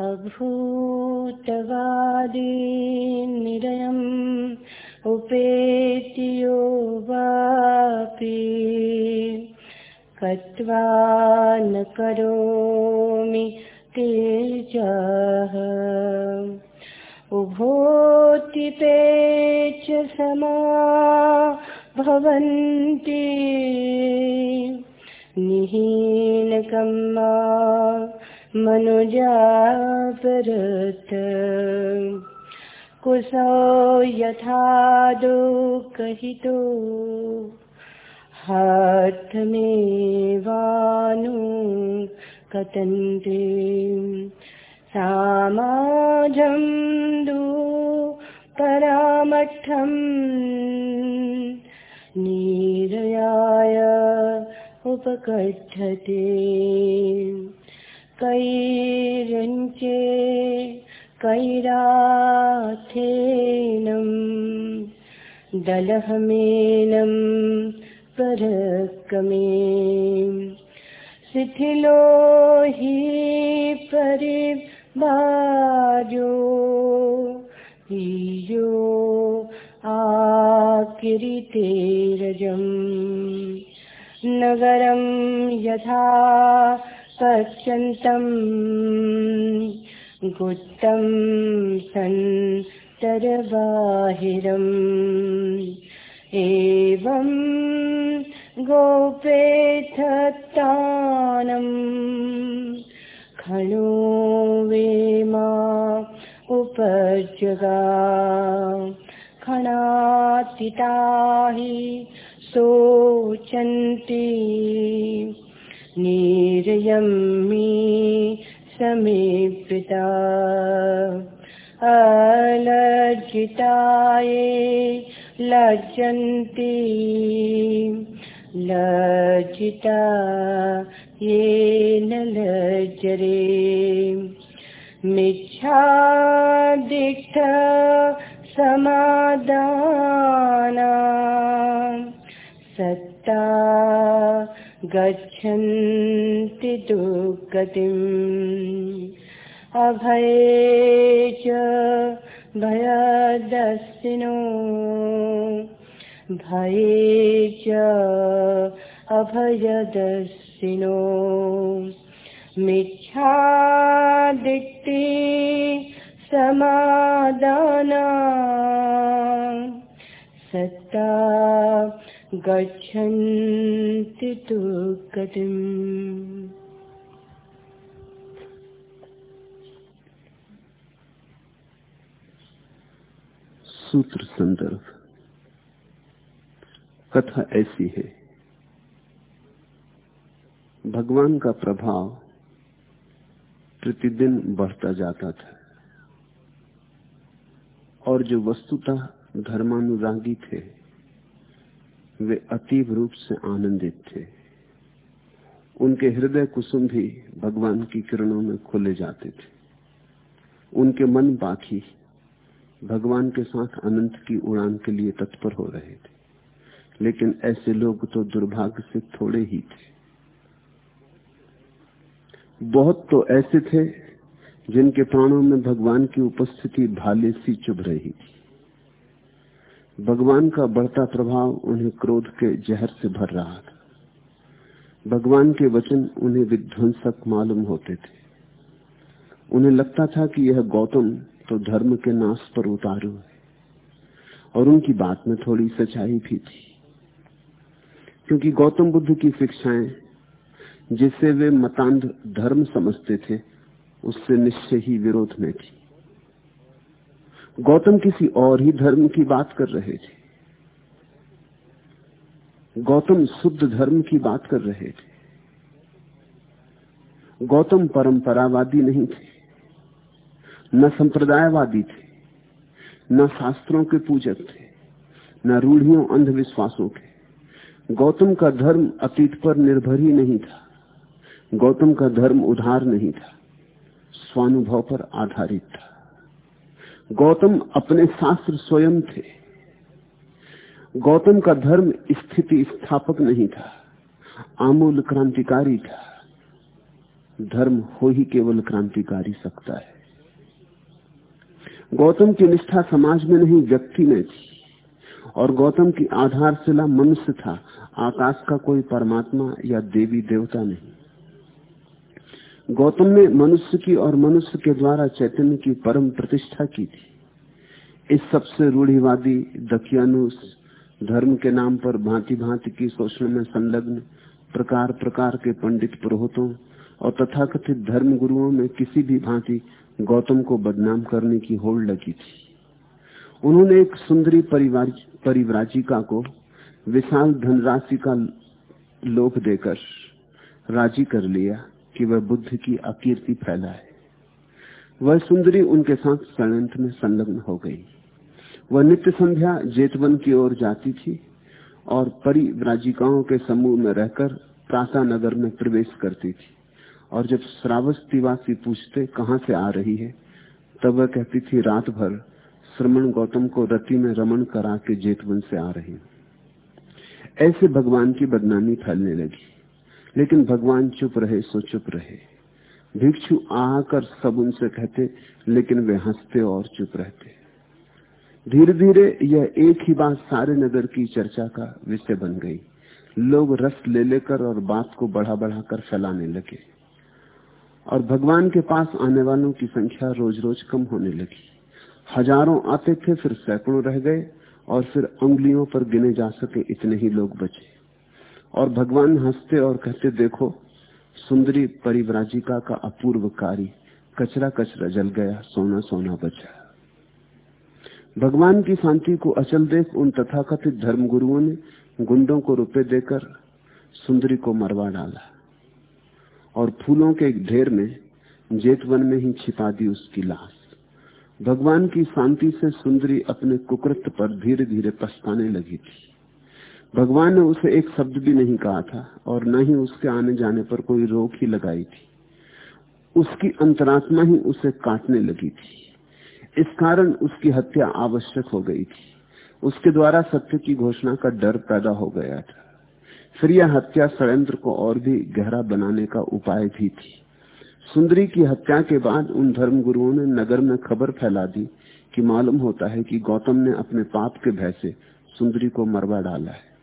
अभूतवादी निरयम् उपेति यो न करोमि तेजः। उभोतिपे च समा निहीनकम्मा मनुजापरत् कुशो यथा दुःखहितो हर्थमेवानु कतन्ते सामाजं दु परामठम् नीरयाय उपकथते कैरञ्चे कैराथेनं दलहमेनं परकमे शिथिलो हि परिवार्यो हीयो आकिरितेरजम्। नगरं यथा पश्यन्तम्। गुप्तं सन्तरबाहिरम् एवं गोपेथतानम्। खणो वेमा उपजगा। खणातिता हि शोचन्ति नीरयम्मी समीपिता। अलज्जिताये लज्जन्ति। लज्जिता येन लज्जरे। मिच्छादिष्ट समादाना। सत्ता गच्छन्ति दुर्गतिम्। अभये च भयदस्तिनो। भये च अभयदस्तिनो। मिच्छादिट्टि समादाना। सत्ता गच्छन्ति दुर्गतिम् सूत्र संदर्भ। कथा ऐसी है। भगवान का प्रभाव प्रतिदिन बढ़ता जाता था। और जो वस्तुतः धर्मानुरागी थे वे अतीव रूप से आनंदित थे। उनके हृदय कुसुम भी भगवान की किरणों में खोले जाते थे। उनके मन बाकी, भगवान के साथ अनंत की उड़ान के लिए तत्पर हो रहे थे। लेकिन ऐसे लोग तो दुर्भाग्य से थोड़े ही थे। बहुत तो ऐसे थे जिनके प्राणों में भगवान की उपस्थिति भाले सी चुभ रही थी। भगवान का बढ़ता प्रभाव उन्हें क्रोध के जहर से भर रहा था। भगवान के वचन उन्हें विध्वंसक मालूम होते थे। उन्हें लगता था कि यह गौतम तो धर्म के नाश पर उतारू है। और उनकी बात में थोड़ी सच्चाई भी थी। क्योंकि गौतम बुद्ध की शिक्षाएँ, जिसे वे मतांध धर्म समझते थे, उससे निश्चय ही विरोध में थी। गौतम किसी और ही धर्म की बात कर रहे थे। गौतम शुद्ध धर्म की बात कर रहे थे। गौतम परंपरावादी नहीं थे। न संप्रदायवादी थे, न शास्त्रों के पूजक थे, न रूढ़ियों अंधविश्वासों के। गौतम का धर्म अतीत पर निर्भर ही नहीं था। गौतम का धर्म उधार नहीं था, स्वानुभव पर आधारित था। गौतम अपने शास्त्र स्वयं थे। गौतम का धर्म स्थिति स्थापक नहीं था, आमूल क्रांतिकारी था। धर्म हो ही केवल क्रांतिकारी सकता है। गौतम की निष्ठा समाज में नहीं, व्यक्ति में थी। और गौतम की आधारशिला मनुष्य था, आकाश का कोई परमात्मा या देवी देवता नहीं। गौतम ने मनुष्य की और मनुष्य के द्वारा चैतन्य की परम प्रतिष्ठा की थी। इस सबसे रूढ़िवादी दकियानुस धर्म के नाम पर भांति भांति की शोषण में संलग्न प्रकार प्रकार के पंडित पुरोहितों और तथाकथित धर्म गुरुओं में किसी भी भांति गौतम को बदनाम करने की होड़ लगी थी। उन्होंने एक सुंदरी परिवार, परिव्राजिका को विशाल धनराशि का लोभ देकर राज़ी कर लिया। कि वह बुद्ध की अकीर्ति फैलाए। वह सुंदरी उनके साथ षड्यंत्र में संलग्न हो गई। वह नित्य संध्या जेतवन की ओर जाती थी और परिव्राजिकाओं के समूह में रहकर प्रासा नगर में प्रवेश करती थी। और जब श्रावस्तीवासी पूछते, कहाँ से आ रही है? तब वह कहती थी रात भर श्रमण गौतम को रति में रमन करा के जेतवन से आ रही ऐसे भगवान की बदनामी फैलने लगी। लेकिन भगवान चुप रहे, सो चुप रहे। भिक्षु आकर सब उनसे कहते, लेकिन वे हँसते और चुप रहते। धीरे धीरे यह एक ही बात सारे नगर की चर्चा का विषय बन गई। लोग रस ले लेकर और बात को बढ़ा बढ़ाकर फैलाने लगे। और भगवान के पास आने वालों की संख्या रोज रोज कम होने लगी। हज़ारों आते थे, फिर सैकड़ों रह गए और फिर उंगलियों पर गिने जा सके इतने ही लोग बचे। और भगवान हँसते और कहते, देखो, सुंदरी परिव्राजिका का अपूर्व कार्य कचरा कचरा जल गया, सोना सोना बचा। भगवान की शांति को अचल देख उन तथाकथित धर्म गुरुओं ने गुंडों को रुपए देकर सुंदरी को मरवा डाला और फूलों के एक ढेर में जेतवन में ही छिपा दी उसकी लाश। भगवान की शांति से सुंदरी अपने कुकृत पर धीरे धीरे पछताने लगी थी। भगवान ने उसे एक शब्द भी नहीं कहा था और न ही उसके आने जाने पर कोई रोक ही लगाई थी। उसकी अंतरात्मा ही उसे काटने लगी थी। इस कारण उसकी हत्या आवश्यक हो गई थी। उसके द्वारा सत्य की घोषणा का डर पैदा हो गया था। फिर यह हत्या षड्यंत्र को और भी गहरा बनाने का उपाय भी थी। सुंदरी की हत्या के बाद उन धर्म गुरुओं ने नगर में खबर फैला दी कि मालूम होता है कि गौतम ने अपने पाप के भय से सुंदरी को मरवा डाला है।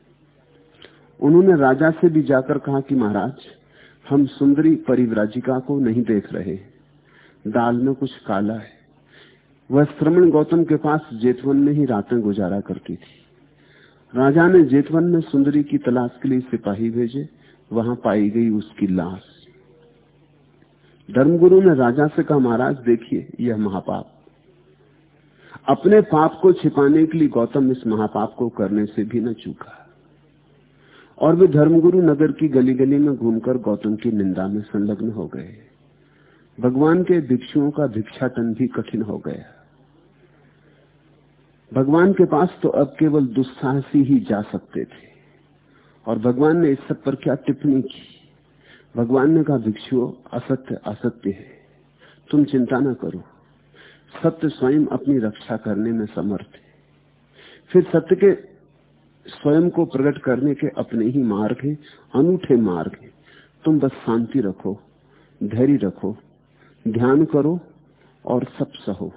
उन्होंने राजा से भी जाकर कहा कि महाराज, हम सुंदरी परिव्राजिका को नहीं देख रहे। दाल में कुछ काला है। वह श्रमण गौतम के पास जेतवन में ही रातें गुजारा करती थी। राजा ने जेतवन में सुंदरी की तलाश के लिए सिपाही भेजे। वहाँ पाई गई उसकी लाश। धर्मगुरु ने राजा से कहा, महाराज, देखिए, यह महापाप। अपने पाप को छिपाने के लिए गौतम इस महापाप को करने से भी न चूका। और वे धर्मगुरु नगर की गली गली में घूमकर गौतम की निंदा में संलग्न हो गए। भगवान के भिक्षुओं का भिक्षाटन भी कठिन हो गया। भगवान के पास तो अब केवल दुस्साहसी ही जा सकते थे। और भगवान ने इस सब पर क्या टिप्पणी की? भगवान ने कहा भिक्षुओं असत्य असत्य है। तुम चिंता ना करो। सत्य स्वयं अपनी रक्षा करने में समर्थ है। फिर सत्य के स्वयं को प्रकट करने के अपने ही मार्ग हैं, अनूठे मार्ग हैं। तुम बस शांति रखो, धैर्य रखो, ध्यान करो और सब सहो।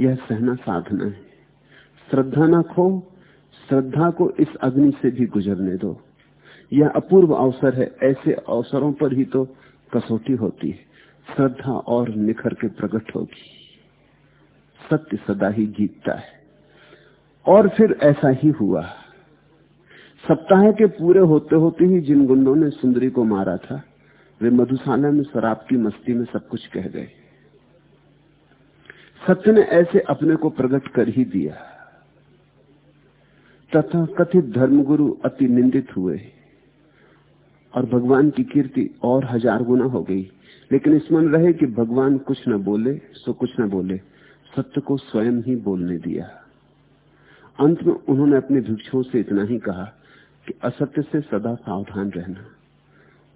यह सहना साधना है। श्रद्धा न खो, श्रद्धा को इस अग्नि से भी गुजरने दो। यह अपूर्व अवसर है, ऐसे अवसरों पर ही तो कसौटी होती है। श्रद्धा और निखर के प्रकट होगी। सत्य सदा ही जीतता है। और फिर ऐसा ही हुआ। सप्ताह के पूरे होते होते ही जिन गुंडों ने सुंदरी को मारा था, वे मधुशाला में शराब की मस्ती में सब कुछ कह गए। सत्य ने ऐसे अपने को प्रकट कर ही दिया। तथा कथित धर्मगुरु अति निंदित हुए और भगवान की कीर्ति और हज़ार गुना हो गई। लेकिन स्मरण रहे कि भगवान कुछ न बोले, सो कुछ न बोले, सत्य को स्वयं ही बोलने दिया। अंत में उन्होंने अपने भिक्षुओं से इतना ही कहा कि असत्य से सदा सावधान रहना।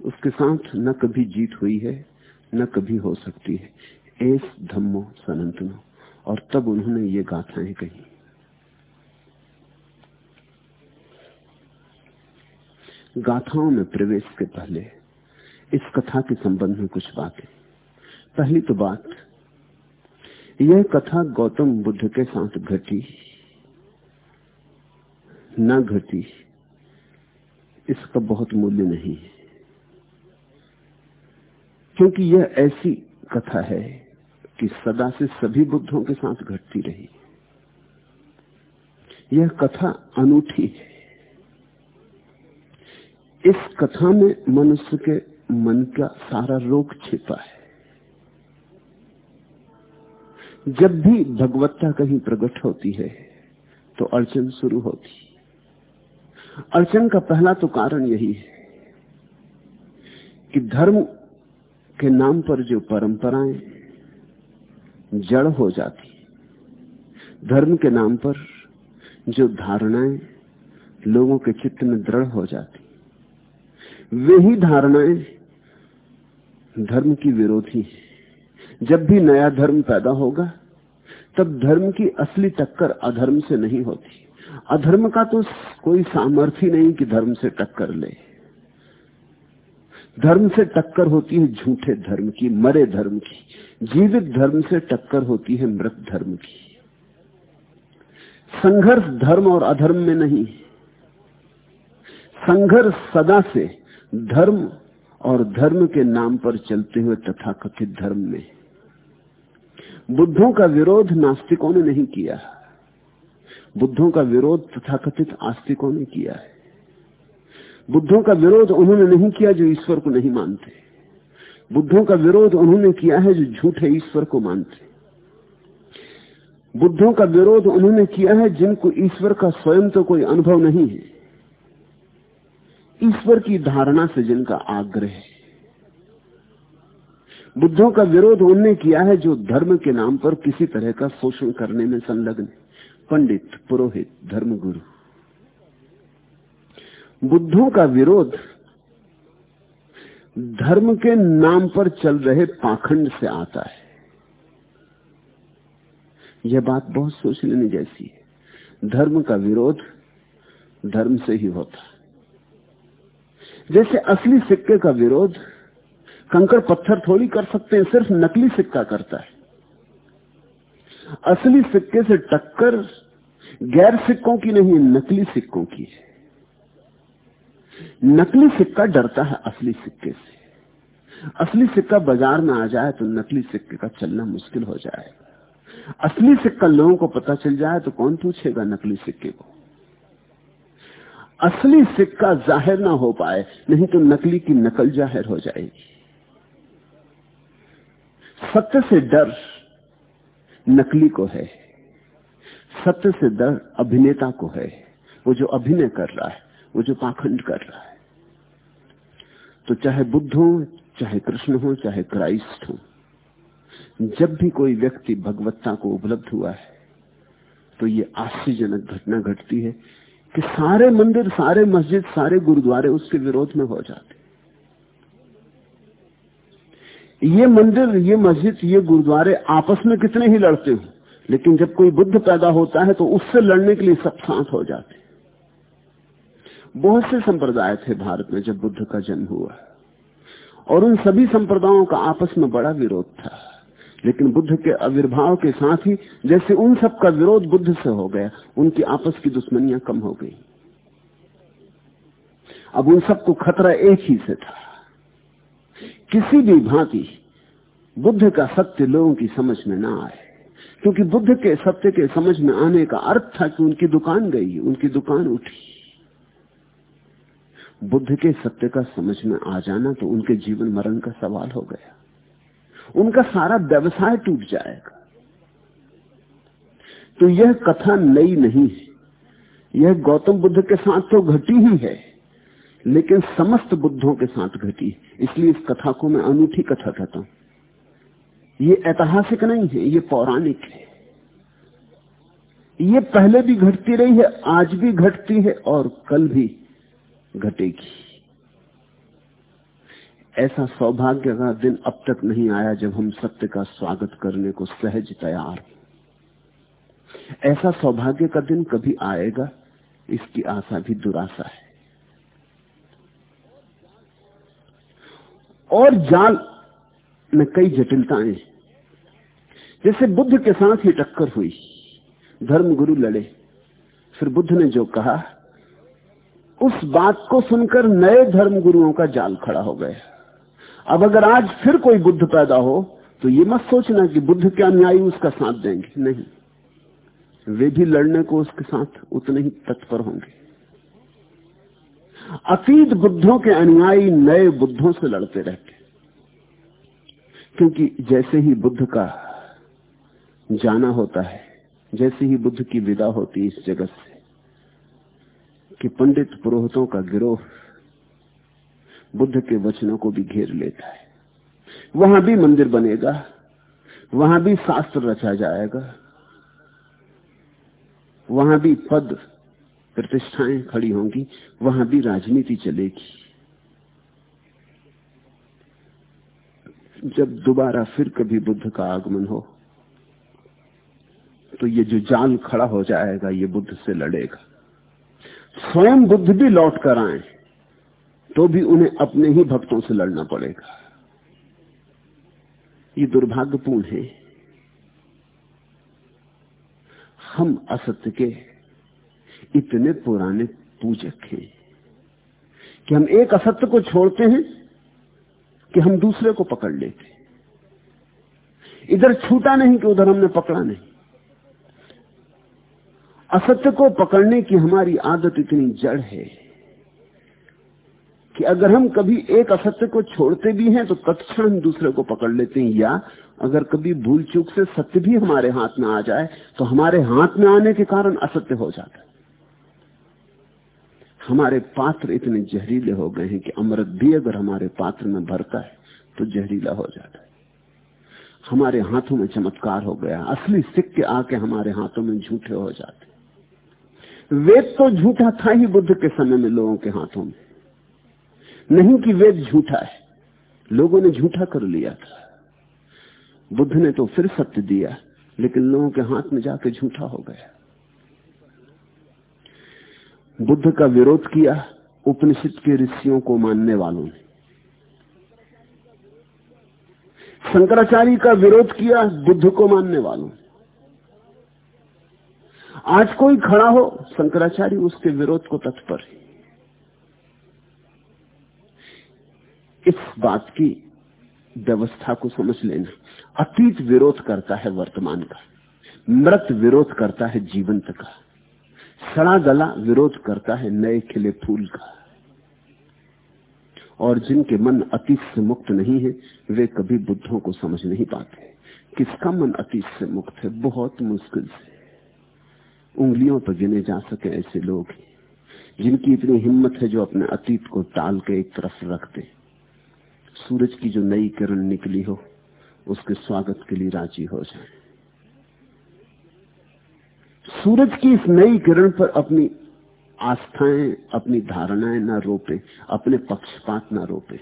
उसके साथ न कभी जीत हुई है, न कभी हो सकती है। एस धम्मो सनंतनो। और तब उन्होंने ये गाथाएँ कही। गाथाओं में प्रवेश के पहले इस कथा के संबंध में कुछ बातें। पहली तो बात, यह कथा गौतम बुद्ध के साथ घटी, न घटी। इसका बहुत मूल्य नहीं है। क्योंकि यह ऐसी कथा है कि सदा से सभी बुद्धों के साथ घटती रही। यह कथा अनूठी है। इस कथा में मनुष्य के मन का सारा रोग छिपा है। जब भी भगवत्ता कहीं प्रकट होती है तो अड़चन शुरू होती अड़चन का पहला तो कारण यही है कि धर्म के नाम पर जो परंपराएँ जड़ हो जाती धर्म के नाम पर जो धारणाएँ लोगों के चित्त में दृढ़ हो जाती वे ही धारणाएँ धर्म की विरोधी है। जब भी नया धर्म पैदा होगा, तब धर्म की असली टक्कर अधर्म से नहीं होती। अधर्म का तो कोई सामर्थ्य नहीं कि धर्म से टक्कर ले। धर्म से टक्कर होती है झूठे धर्म की, मरे धर्म की। जीवित धर्म से टक्कर होती है मृत धर्म की। संघर्ष धर्म और अधर्म में नहीं। संघर्ष सदा से धर्म और धर्म के नाम पर चलते हुए तथाकथित धर्म में। बुद्धों का विरोध नास्तिकों ने नहीं किया। बुद्धों का विरोध तथाकथित आस्तिकों ने किया है। बुद्धों का विरोध उन्होंने नहीं किया जो ईश्वर को नहीं मानते। बुद्धों का विरोध उन्होंने किया है जो झूठे ईश्वर को मानते। बुद्धों का विरोध उन्होंने किया है जिनको ईश्वर का स्वयं तो कोई अनुभव नहीं है। ईश्वर की धारणा से जिनका आग्रह है। बुद्धों का विरोध उनने किया है जो धर्म के नाम पर किसी तरह का शोषण करने में संलग्न पंडित, पुरोहित, धर्मगुरु। बुद्धों का विरोध धर्म के नाम पर चल रहे पाखंड से आता है। यह बात बहुत सोच लेने जैसी है। धर्म का विरोध धर्म से ही होता है। जैसे असली सिक्के का विरोध कंकड़ पत्थर थोड़ी कर सकते हैं, सिर्फ़ नकली सिक्का करता है। असली सिक्के से टक्कर गैर सिक्कों की नहीं, नकली सिक्कों की। है नकली सिक्का डरता है असली सिक्के से। असली सिक्का बाज़ार में आ जाए तो नकली सिक्के का चलना मुश्किल हो जाएगा असली सिक्का लोगों को पता चल जाए तो कौन पूछेगा नकली सिक्के को? असली सिक्का ज़ाहिर ना हो पाए, नहीं तो नकली की नकल ज़ाहिर हो जाएगी। सत्य से डर नकली को है। सत्य से डर अभिनेता को है। वो जो अभिनय कर रहा है, वो जो पाखंड कर रहा है। तो चाहे बुद्ध हो, चाहे कृष्ण हो, चाहे क्राइस्ट हो, जब भी कोई व्यक्ति भगवत्ता को उपलब्ध हुआ है तो ये आश्चर्यजनक घटना घटती है कि सारे मंदिर, सारे मस्जिद, सारे गुरुद्वारे उसके विरोध में हो जाते ये मंदिर, ये मस्जिद, ये गुरुद्वारे आपस में कितने ही लड़ते हो। लेकिन जब कोई बुद्ध पैदा होता है तो उससे लड़ने के लिए सब शांत हो जाते बहुत से संप्रदाय थे भारत में जब बुद्ध का जन्म हुआ। और उन सभी संप्रदायों का आपस में बड़ा विरोध था। लेकिन बुद्ध के आविर्भाव के साथ ही जैसे उन सब का विरोध बुद्ध से हो गया, उनकी आपस की दुश्मनियाँ कम हो गई। अब उन सबको खतरा एक ही से था। किसी भी भांति बुद्ध का सत्य लोगों की समझ में ना आए। क्योंकि बुद्ध के, सत्य के समझ में आने का अर्थ था कि उनकी दुकान गई, उनकी दुकान उठी। बुद्ध के सत्य का समझ में आ जाना तो उनके जीवन मरण का सवाल हो गया। उनका सारा व्यवसाय टूट जाएगा। तो यह कथा नई नहीं है। यह गौतम बुद्ध के साथ तो घटी ही है, लेकिन समस्त बुद्धों के साथ घटी। इसलिए इस कथा को मैं अनूठी कथा कहता हूँ। ये ऐतिहासिक नहीं है, ये पौराणिक है। ये पहले भी घटती रही है, आज भी घटती है और कल भी घटेगी। ऐसा सौभाग्य का दिन अब तक नहीं आया जब हम सत्य का स्वागत करने को सहज तैयार ऐसा सौभाग्य का दिन कभी आएगा, इसकी आशा भी दुराशा है। और जाल में कई जटिलताएँ जैसे बुद्ध के साथ ही टक्कर हुई। धर्म गुरु लड़े। फिर बुद्ध ने जो कहा, उस बात को सुनकर नए धर्म गुरुओं का जाल खड़ा हो गया। अब अगर आज फिर कोई बुद्ध पैदा हो तो ये मत सोचना कि बुद्ध के अनुयायी उसका साथ देंगे। नहीं। वे भी लड़ने को उसके साथ उतने ही तत्पर होंगे। अतीत बुद्धों के अनुयायी नए बुद्धों से लड़ते रहते। क्योंकि जैसे ही बुद्ध का जाना होता है। जैसे ही बुद्ध की विदा होती इस जगत से, कि पंडित पुरोहितों का गिरोह बुद्ध के वचनों को भी घेर लेता है। वहाँ भी मंदिर बनेगा, वहाँ भी शास्त्र रचा जाएगा, वहाँ भी पद प्रतिष्ठाएँ खड़ी होंगी, वहाँ भी राजनीति चलेगी। जब दोबारा फिर कभी बुद्ध का आगमन हो तो ये जो जाल खड़ा हो जाएगा, ये बुद्ध से लड़ेगा। स्वयं बुद्ध भी लौट कर आए तो भी उन्हें अपने ही भक्तों से लड़ना पड़ेगा। ये दुर्भाग्यपूर्ण है। हम असत्य के इतने पुराने पूजक हैं कि हम एक असत्य को छोड़ते हैं कि हम दूसरे को पकड़ लेते इधर छूटा नहीं कि उधर हमने पकड़ा नहीं। असत्य को पकड़ने की हमारी आदत इतनी जड़ है कि अगर हम कभी एक असत्य को छोड़ते भी हैं तो तत्क्षण हम दूसरे को पकड़ लेते हैं। या अगर कभी भूल चूक से सत्य भी हमारे हाथ में आ जाए तो हमारे हाथ में आने के कारण असत्य हो जाता है। हमारे पात्र इतने जहरीले हो गए हैं कि अमृत भी अगर हमारे पात्र में भरता है तो जहरीला हो जाता है। हमारे हाथों में चमत्कार हो गया, असली सिक्के आके हमारे हाथों में झूठे हो जाते वेद तो झूठा था ही बुद्ध के समय में लोगों के हाथों में। नहीं कि वेद झूठा है, लोगों ने झूठा कर लिया था। बुद्ध ने तो फिर सत्य दिया, लेकिन लोगों के हाथ में जाके झूठा हो गया। बुद्ध का विरोध किया, उपनिषद के ऋषियों को मानने वालों ने। शंकराचार्य का विरोध किया, बुद्ध को मानने वालों ने। आज कोई खड़ा हो, शंकराचार्य उसके विरोध को तत्पर है। इस बात की व्यवस्था को समझ लेना। अतीत विरोध करता है वर्तमान का, मृत विरोध करता है जीवंत का, सड़ा गला विरोध करता है नए खिले फूल का। और जिनके मन अतीत से मुक्त नहीं है, वे कभी बुद्धों को समझ नहीं पाते। किसका मन अतीत से मुक्त है? बहुत मुश्किल से। उंगलियों पर गिने जा सके ऐसे लोग जिनकी इतनी हिम्मत है जो अपने अतीत को टाल के एक तरफ़ रखते सूरज की जो नई किरण निकली हो, उसके स्वागत के लिए राज़ी हो जाए। सूरज की इस नई किरण पर अपनी आस्थाएँ, अपनी धारणाएँ ना रोपे, अपने पक्षपात ना रोपे।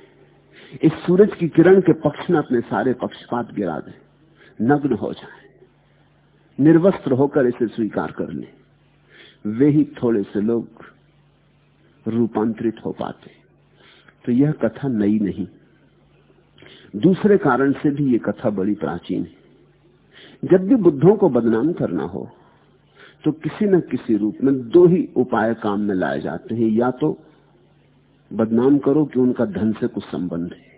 इस सूरज की किरण के पक्ष में अपने सारे पक्षपात गिरा दे, नग्न हो जाए। निर्वस्त्र होकर इसे स्वीकार कर ले। वे ही थोड़े से लोग रूपांतरित हो पाते। तो यह कथा नई नहीं। दूसरे कारण से भी यह कथा बड़ी प्राचीन है। जब भी बुद्धों को बदनाम करना हो तो किसी न किसी रूप में दो ही उपाय काम में लाए जाते हैं। या तो बदनाम करो कि उनका धन से कुछ संबंध है,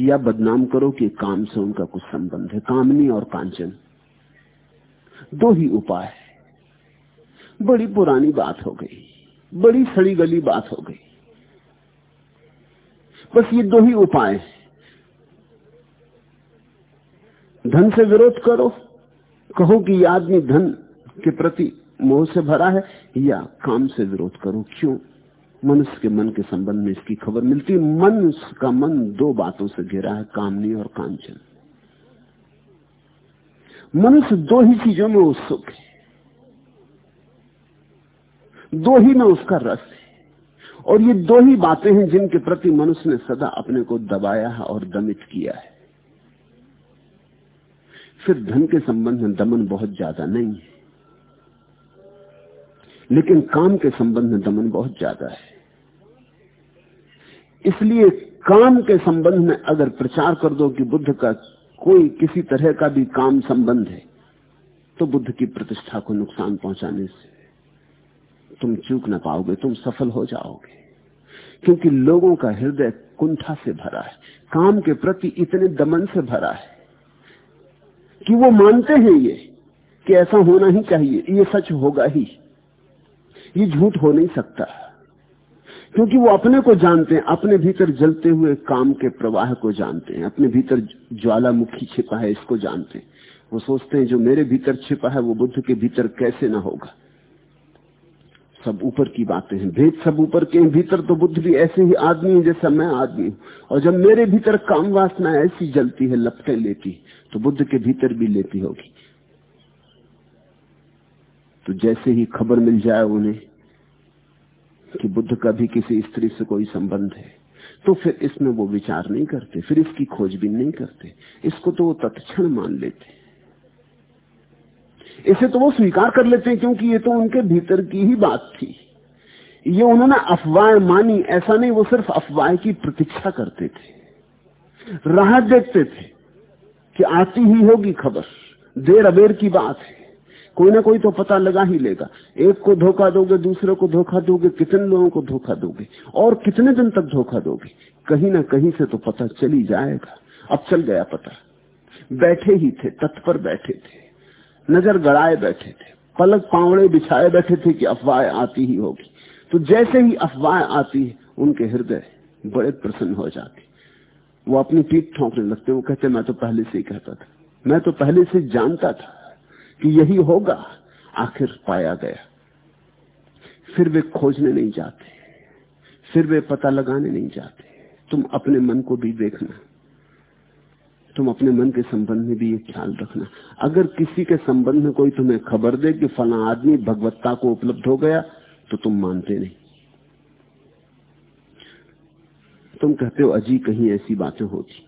या बदनाम करो कि काम से उनका कुछ संबंध है। कामनी और कांचन। दो ही उपाय है। बड़ी पुरानी बात हो गई, बड़ी सड़ी गली बात हो गई। बस ये दो ही उपाय धन से विरोध करो, कहो कि ये आदमी धन के प्रति मोह से भरा है, या काम से विरोध करो। क्यों? मनुष्य के मन के संबंध में इसकी खबर मिलती मनुष्य का मन दो बातों से घिरा है कामनी और कांचन। मनुष्य दो ही चीज़ों में उत्सुक है। दो ही में उसका रस है। और ये दो ही बातें हैं जिनके प्रति मनुष्य ने सदा अपने को दबाया है और दमित किया है। फिर धन के संबंध में दमन बहुत ज़्यादा नहीं है। लेकिन काम के संबंध में दमन बहुत ज़्यादा है। इसलिए काम के संबंध में अगर प्रचार कर दो कि बुद्ध का कोई किसी तरह का भी काम संबंध है तो बुद्ध की प्रतिष्ठा को नुकसान पहुँचाने से तुम चूक ना पाओगे, तुम सफल हो जाओगे। क्योंकि लोगों का हृदय कुंठा से भरा है, काम के प्रति इतने दमन से भरा है, कि वो मानते हैं ये, कि ऐसा होना ही चाहिए, ये सच होगा ही, ये झूठ हो नहीं सकता। क्योंकि वो अपने को जानते हैं, अपने भीतर जलते हुए काम के प्रवाह को जानते हैं, अपने भीतर ज्वालामुखी छिपा है, इसको जानते हैं। वो सोचते हैं, जो मेरे भीतर छिपा है, वो बुद्ध के भीतर कैसे ना होगा? सब ऊपर की बातें हैं। भेद सब ऊपर के भीतर तो बुद्ध भी ऐसे ही आदमी है जैसा मैं आदमी हूँ। और जब मेरे भीतर काम वासना ऐसी जलती है, लपटे लेती तो बुद्ध के भीतर भी लेती होगी। तो जैसे ही खबर मिल जाए उन्हें कि बुद्ध का भी किसी स्त्री से कोई संबंध है। तो फिर इसमें वो विचार नहीं करते, फिर इसकी खोजबीन नहीं करते। इसको तो वो तत्क्षण मान लेते इसे तो वो स्वीकार कर लेते हैं क्योंकि ये तो उनके भीतर की ही बात थी। ये उन्होंने अफवाह मानी, ऐसा नहीं वो सिर्फ़ अफवाह की प्रतीक्षा करते थे। राह देखते थे कि आती ही होगी खबर, देर अबेर की बात है। कोई ना कोई तो पता लगा ही लेगा। एक को धोखा दोगे, दूसरे को धोखा दोगे, कितने लोगों को धोखा दोगे, और कितने दिन तक धोखा दोगे? कहीं ना कहीं से तो पता चली जाएगा। अब चल गया पता। बैठे ही थे, तत्पर बैठे थे। नज़र गड़ाए बैठे थे। पलक पावड़े बिछाए बैठे थे कि अफवाह आती ही होगी। तो जैसे ही अफवाह आती है उनके हृदय बड़े प्रसन्न हो जाते। वो अपनी पीठ ठोंकने लगते वो कहते, मैं तो पहले से ही कहता था। मैं तो पहले से जानता था। कि यही होगा, आखिर पाया गया। फिर वे खोजने नहीं जाते, फिर वे पता लगाने नहीं जाते। तुम अपने मन को भी देखना, तुम अपने मन के संबंध में भी ये ख्याल रखना। अगर किसी के संबंध में कोई तुम्हें खबर दे कि फला आदमी भगवत्ता को उपलब्ध हो गया तो तुम मानते नहीं। तुम कहते हो अजी कहीं ऐसी बातें होती।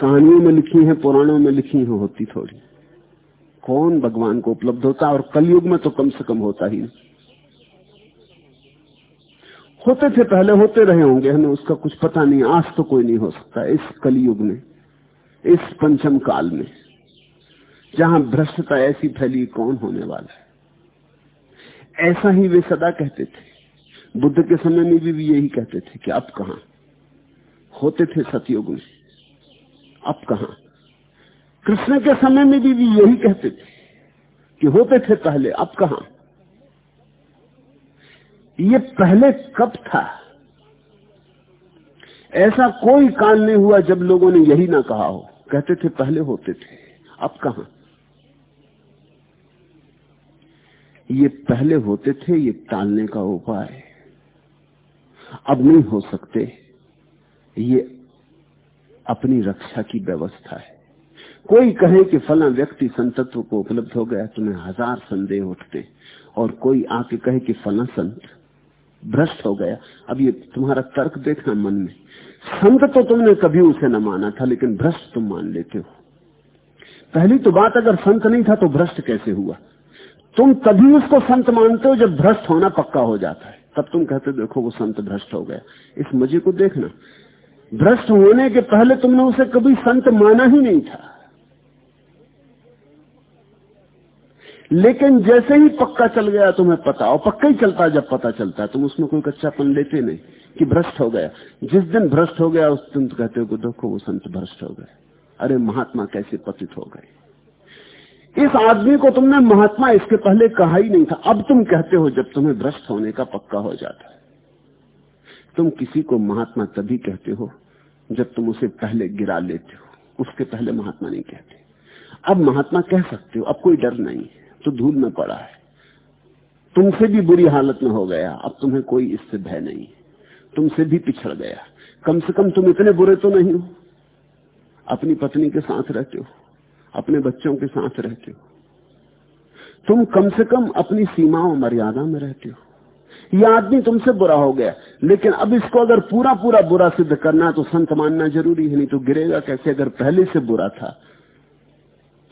कहानियों में लिखी है, पुराणों में लिखी है, होती थोड़ी। कौन भगवान को उपलब्ध होता और कलयुग में तो कम से कम होता ही। होते थे पहले होते रहे होंगे हमें उसका कुछ पता नहीं आज तो कोई नहीं हो सकता इस कलयुग में इस पंचम काल में जहाँ भ्रष्टता ऐसी फैली कौन होने वाला है? ऐसा ही वे सदा कहते थे। बुद्ध के समय में भी, भी यही कहते थे कि अब कहा? होते थे सतयुग में अब कहा? कृष्ण के समय में भी, भी यही कहते थे कि होते थे पहले अब कहा? ये पहले कब था? ऐसा कोई काल नहीं हुआ जब लोगों ने यही ना कहा हो। कहते थे पहले होते थे अब कहा? ये पहले होते थे ये टालने का उपाय। अब नहीं हो सकते ये अपनी रक्षा की व्यवस्था है। कोई कहे कि फला व्यक्ति संतत्व को उपलब्ध हो गया तुम्हें हज़ार संदेह उठते और कोई आके कहे कि फला संत भ्रष्ट हो गया। अब ये तुम्हारा तर्क देखना मन में। संत तो तुमने कभी उसे न माना था, लेकिन भ्रष्ट तुम मान लेते हो। पहली तो बात, अगर संत नहीं था तो भ्रष्ट कैसे हुआ? तुम तभी उसको संत मानते हो जब भ्रष्ट होना पक्का हो जाता है। तब तुम कहते देखो वो संत भ्रष्ट हो गया। इस मज़े को देखना। भ्रष्ट होने के पहले तुमने उसे कभी संत माना ही नहीं था। लेकिन जैसे ही पक्का चल गया तुम्हें पता, और पक्का ही चलता जब पता चलता है, तुम उसमें कोई कच्चापन लेते नहीं कि भ्रष्ट हो गया। जिस दिन भ्रष्ट हो गया, उस दिन तो कहते हो देखो, वो संत भ्रष्ट हो गए। अरे, महात्मा कैसे पतित हो गए? इस आदमी को तुमने महात्मा इसके पहले कहा ही नहीं था। अब तुम कहते हो, जब तुम्हें भ्रष्ट होने का पक्का हो जाता है। तुम किसी को महात्मा तभी कहते हो, जब तुम उसे पहले गिरा लेते हो। उसके पहले महात्मा नहीं कहते। अब महात्मा कह सकते हो, अब कोई डर नहीं है। तो धूल में पड़ा है। तुमसे भी बुरी हालत में हो गया। अब तुम्हें कोई इससे भय नहीं। तुमसे भी पिछड़ गया। कम से कम तुम इतने बुरे तो नहीं हो। अपनी पत्नी के साथ रहते हो। अपने बच्चों के साथ रहते हो। तुम कम से कम अपनी सीमाओं मर्यादा में रहते हो। यह आदमी तुमसे बुरा हो गया। लेकिन अब इसको अगर पूरा पूरा बुरा सिद्ध करना तो संत मानना ज़रूरी है, नहीं तो गिरेगा कैसे? अगर पहले से बुरा था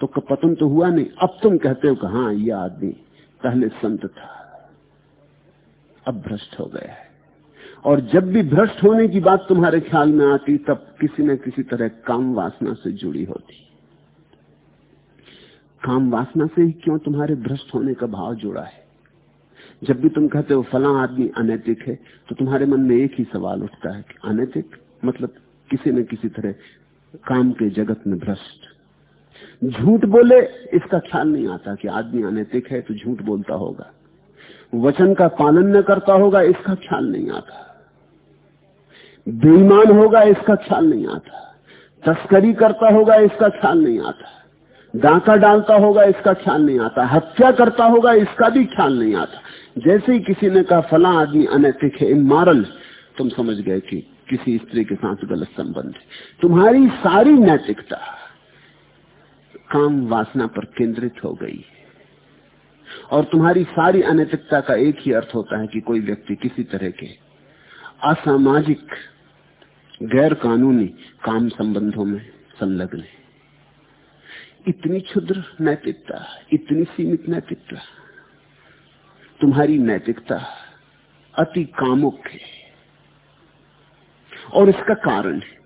तो पतन तो हुआ नहीं। अब तुम कहते हो कि हाँ यह आदमी पहले संत था, अब भ्रष्ट हो गया है। और जब भी भ्रष्ट होने की बात तुम्हारे ख्याल में आती, तब किसी न किसी तरह काम वासना से जुड़ी होती। काम वासना से ही क्यों तुम्हारे भ्रष्ट होने का भाव जुड़ा है? जब भी तुम कहते हो, फला आदमी अनैतिक है तो तुम्हारे मन में एक ही सवाल उठता है कि अनैतिक मतलब किसी न किसी तरह काम के जगत में भ्रष्ट। झूठ बोले, इसका ख्याल नहीं आता कि आदमी अनैतिक है तो झूठ बोलता होगा। वचन का पालन न करता होगा, इसका ख्याल नहीं आता। बेईमान होगा, इसका ख्याल नहीं आता। तस्करी करता होगा, इसका ख्याल नहीं आता। डांका डालता होगा, इसका ख्याल नहीं आता। हत्या करता होगा, इसका भी ख्याल नहीं आता। जैसे ही किसी ने कहा, फला आदमी अनैतिक है इमारल तुम समझ गए कि किसी स्त्री के साथ गलत संबंध है। तुम्हारी सारी नैतिकता काम वासना पर केंद्रित हो गई है। और तुम्हारी सारी अनैतिकता का एक ही अर्थ होता है कि कोई व्यक्ति किसी तरह के असामाजिक गैर कानूनी काम संबंधों में संलग्न है। इतनी क्षुद्र नैतिकता, इतनी सीमित नैतिकता, तुम्हारी नैतिकता अति कामुक है। और इसका कारण है।